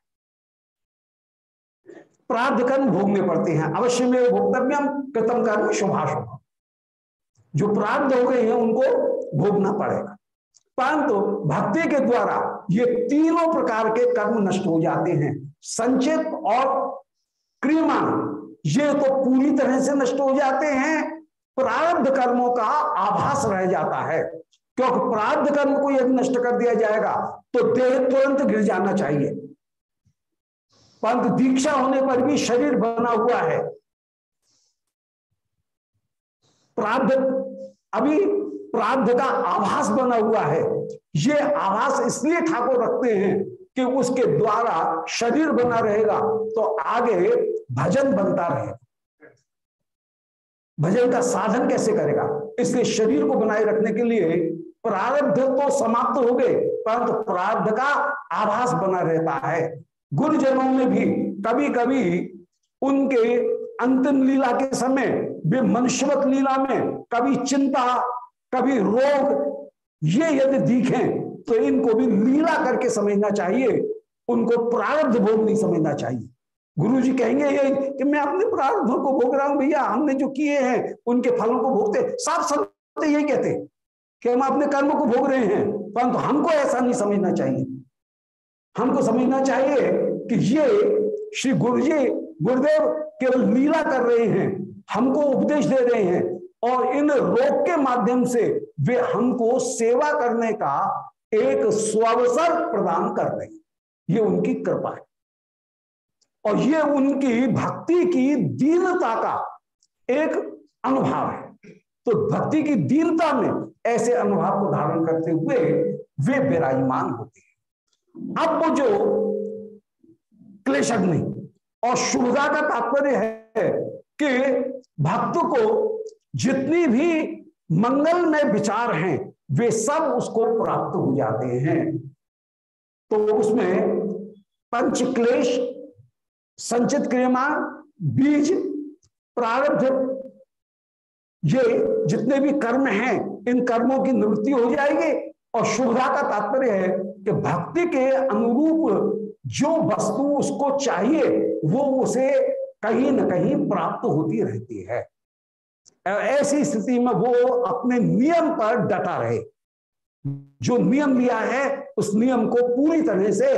प्रार्थ कर्म भोगने पड़ते हैं। अवश्य में भोक्तव्यम कृतम कर्म शुभाशुभ जो प्राप्त हो गए हैं, उनको भोगना पड़ेगा। परंतु भक्ति के द्वारा ये तीनों प्रकार के कर्म नष्ट हो जाते हैं। संचित और क्रियमान ये तो पूरी तरह से नष्ट हो जाते हैं। प्रारब्ध कर्मों का आभास रह जाता है। क्योंकि प्रारब्ध कर्म को यदि नष्ट कर दिया जाएगा तो देह तुरंत गिर जाना चाहिए। परंतु दीक्षा होने पर भी शरीर बना हुआ है। प्राब्ध अभी प्राब्ध का आभास बना हुआ है। ये आभास इसलिए ठाकुर रखते हैं कि उसके द्वारा शरीर बना रहेगा तो आगे भजन बनता रहेगा। भजन का साधन कैसे करेगा? इसलिए शरीर को बनाए रखने के लिए प्रारब्ध तो समाप्त हो गए, परंतु प्रारब्ध का आभास बना रहता है। गुरुजनों में भी कभी कभी उनके अंतिम लीला के समय, वे मनुष्यवत लीला में कभी चिंता, कभी रोग, ये यदि दिखे तो इनको भी लीला करके समझना चाहिए। उनको प्रारब्ध भोग नहीं समझना चाहिए। गुरु जी कहेंगे ये कि मैं अपने प्रारब्धों को भोग रहा हूँ भैया, हमने जो किए हैं, उनके फलों को भोगते, साफ़ सब यही कहते कि हम अपने कर्म को भोग रहे हैं, परंतु हमको ऐसा नहीं समझना चाहिए। हमको समझना चाहिए कि ये श्री गुरु जी गुरुदेव केवल लीला कर रहे हैं, हमको उपदेश दे रहे हैं और इन रोग के माध्यम से वे हमको सेवा करने का एक स्वावसर प्रदान कर रहे हैं। ये उनकी कृपा है। और ये उनकी भक्ति की दीनता का एक अनुभव है। तो भक्ति की दीनता में ऐसे अनुभव को धारण करते हुए वे विराजमान होते हैं। अब वो जो क्लेश अग्नि और शुभदा का तात्पर्य है कि भक्त को जितनी भी मंगल में विचार हैं, वे सब उसको प्राप्त हो जाते हैं। तो उसमें पंच क्लेश, संचित क्रियमान बीज, प्रारब्ध, ये जितने भी कर्म हैं, इन कर्मों की निवृत्ति हो जाएगी। और शुभता का तात्पर्य है कि भक्ति के अनुरूप जो वस्तु उसको चाहिए वो उसे कहीं ना कहीं प्राप्त होती रहती है। ऐसी स्थिति में वो अपने नियम पर डटा रहे। जो नियम लिया है उस नियम को पूरी तरह से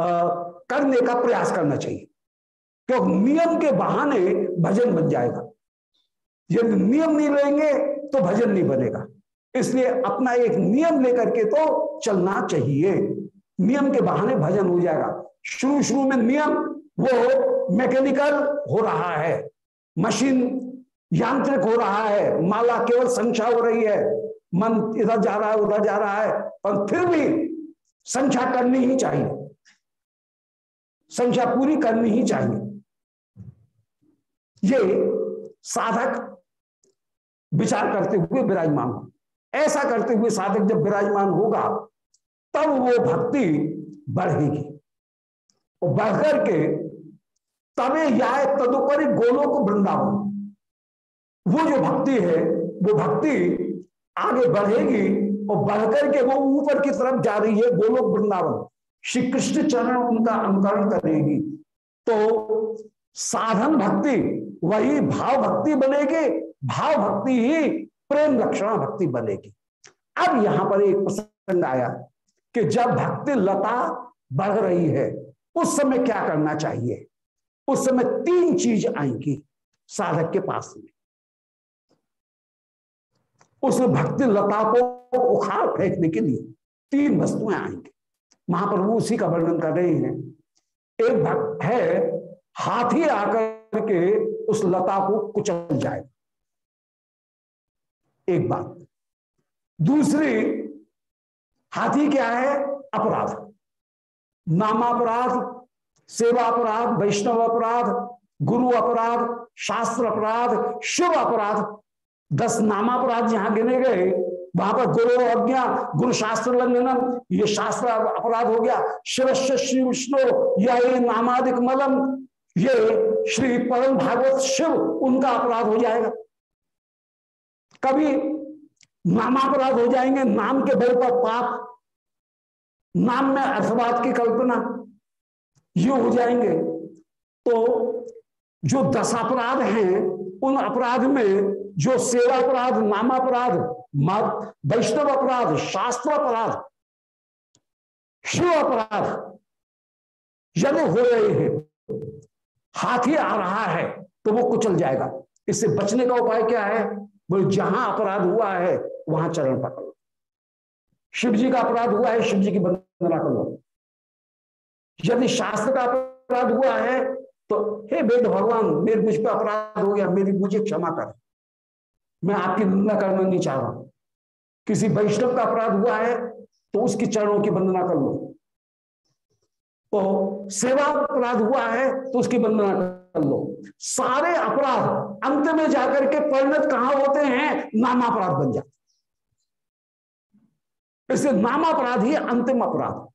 आ, करने का प्रयास करना चाहिए। क्योंकि नियम के बहाने भजन बन जाएगा। यदि नियम नहीं लेंगे तो भजन नहीं बनेगा। इसलिए अपना एक नियम लेकर के तो चलना चाहिए। नियम के बहाने भजन हो जाएगा। शुरू शुरू में नियम, वो मैकेनिकल हो रहा है। मशीन यांत्रिक हो रहा है। माला केवल संख्या हो रही है। मन इधर जा रहा है, उधर जा रहा है, पर फिर भी संख्या करनी ही चाहिए। संख्या पूरी करनी ही चाहिए। ये साधक विचार करते हुए विराजमान हो। ऐसा करते हुए साधक जब विराजमान होगा, तब वो भक्ति बढ़ेगी। और बढ़कर के तबे या तदुपरि गोलोक वृंदावन। वो जो भक्ति है, वो भक्ति आगे बढ़ेगी और बढ़कर के वो ऊपर की तरफ़ जा रही है गोलोक वृंदावन। श्री कृष्ण चरण उनका अनुकरण करेगी। तो साधन भक्ति, वही भाव भक्ति बनेगी। भाव भक्ति ही प्रेम लक्षण भक्ति बनेगी। अब यहाँ पर एक प्रसंग आया कि जब भक्ति लता बढ़ रही है, उस समय क्या करना चाहिए? उस समय तीन चीज़ आएँगी साधक के पास में। उस भक्ति लता को उखाड़ फेंकने के लिए तीन वस्तुएँ आएँगी। महाप्रभु उसी का वर्णन कर रहे हैं। एक भक्त है, हाथी आकर के उस लता को कुचल जाए एक बात। दूसरी, हाथी क्या है? अपराध। नामापराध सेवा अपराध वैष्णव अपराध, गुरु अपराध, शास्त्र अपराध, शिव अपराध। दस नामापराध जहाँ गिने गए, वहाँ पर गुरु अज्ञा, गुरु शास्त्र लंघनम ये शास्त्र अपराध हो गया। शिव श्री विष्णु, या ये नामादिक मलम, ये श्री परम भागवत शिव, उनका अपराध हो जाएगा। कभी नामापराध हो जाएँगे, नाम के बल पर पाप, नाम में अर्थवाद की कल्पना, ये हो जाएँगे। तो जो दस अपराध हैं, उन अपराध में जो सेवा अपराध नाम अपराध वैष्णव अपराध शास्त्र अपराध शिव अपराध यदि हो रहे हैं, हाथी आ रहा है तो वो कुचल जाएगा। इससे बचने का उपाय क्या है? बोले, जहाँ अपराध हुआ है, वहाँ चरण पकड़ो। शिव जी का अपराध हुआ है, शिव जी की वंदना कर। लो यदि शास्त्र का अपराध हुआ है तो हे वेद भगवान, मेरे मुझ पर अपराध हो गया, मेरी मुझे क्षमा कर। मैं आपकी निंदा करना नहीं चाह रहा। किसी वैष्णव का अपराध हुआ है तो उसकी चरणों की वंदना कर लो। तो सेवा अपराध हुआ है तो उसकी वंदना कर लो। सारे अपराध अंत में जाकर के परिणत कहाँ होते हैं? नामापराध बन जाते इसलिए नामापराध ही अंतिम अपराध।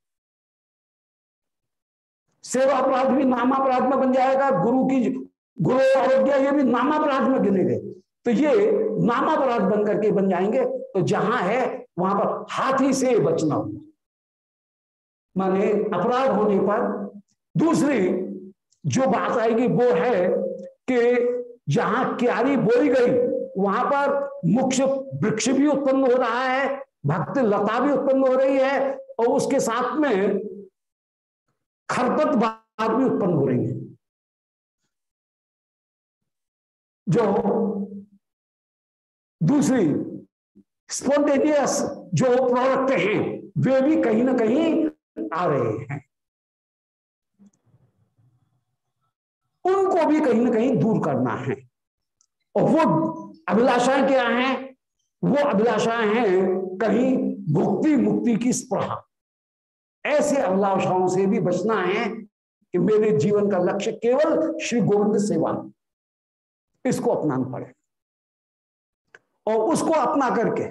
सेवा अपराध भी नामापराध में बन जाएगा, गुरु की गुरु अवज्ञा ये भी नामापराध में गिने गए। तो ये नामापराध बन करके बन जाएँगे। तो जहाँ है, वहाँ पर हाथी से बचना होगा। माने अपराध होने पर दूसरी जो बात आएगी वो है कि जहाँ क्यारी बोई गई, वहाँ पर मुख्य वृक्ष भी उत्पन्न हो रहा है, भक्त लता भी उत्पन्न हो रही है, और उसके साथ में खरपत बात भी उत्पन्न हो रही है। जो दूसरी स्पॉन्टेनियस जो प्रोडक्ट हैं, वे भी कहीं ना कहीं आ रहे हैं। उनको भी कहीं ना कहीं दूर करना है। और वो अभिलाषाएँ क्या हैं? वो अभिलाषाएँ हैं कहीं भुक्ति मुक्ति की स्प्रहा ऐसे अभिलाषाओं से भी बचना है कि मेरे जीवन का लक्ष्य केवल श्री गोविंद सेवा। इसको अपनाना पड़ेगा और उसको अपना करके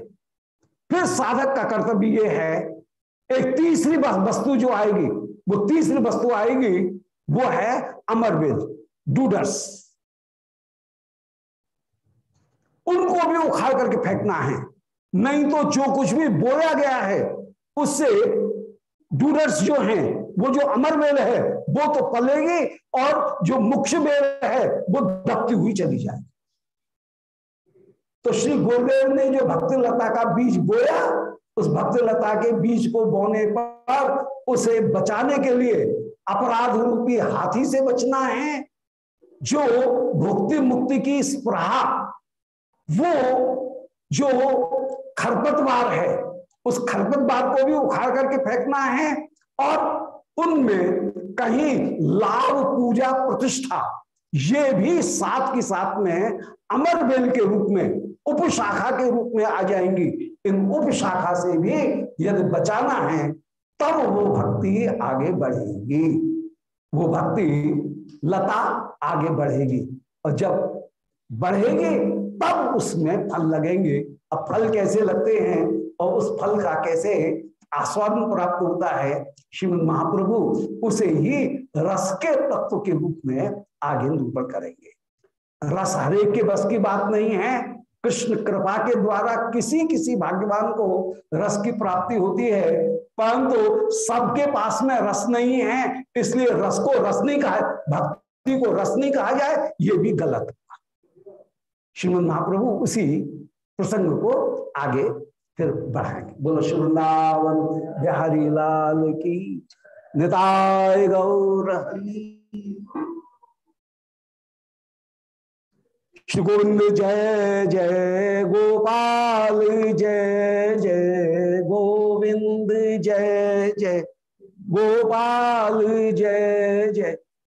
फिर साधक का कर्तव्य यह है, एक तीसरी वस्तु जो आएगी, वो तीसरी वस्तु आएगी, वो है अमरवेल डूडर्स उनको भी उखाड़ करके फेंकना है। नहीं तो जो कुछ भी बोया गया है, उससे डूडर्स जो हैं, वो जो अमर वेल है, वो तो पलेगी और जो मुख्य वेल है, वो दबती हुई चली जाएगी। तो श्री गुरुदेव ने जो भक्ति लता का बीज बोया, उस भक्ति लता के बीज को बोने पर उसे बचाने के लिए अपराध रूपी हाथी से बचना है जो भुक्ति मुक्ति की स्प्रहा वो जो खरपतवार है, उस खरपतवार को भी उखाड़ करके फेंकना है और उनमें कहीं लाभ पूजा प्रतिष्ठा, ये भी साथ के साथ में अमर बेल के रूप में, उपशाखा के रूप में आ जाएँगी। इन उपशाखा से भी यदि बचाना है, तब वो भक्ति आगे बढ़ेगी। वो भक्ति लता आगे बढ़ेगी। और जब बढ़ेगी, तब उसमें फल लगेंगे। अब फल कैसे लगते हैं और उस फल का कैसे आस्वादन प्राप्त होता है, श्रीमद महाप्रभु उसे ही रस के तत्व के रूप में आगे निरूपण करेंगे। रस हरेक के बस की बात नहीं है। कृष्ण कृपा के द्वारा किसी किसी भाग्यवान को रस की प्राप्ति होती है, परंतु सबके पास में रस नहीं है, इसलिए रस को रस नहीं कहा भक्ति को रस नहीं कहा जाए, ये भी गलत श्रीमद महाप्रभु उसी प्रसंग को आगे फिर बढ़ाएँगे। बोलो, श्रृंदावन बिहारी लाल की निताय गौर श्री गोविंद जय जय गोपाल, जय जय गोविंद, जय जय गोपाल, जय जय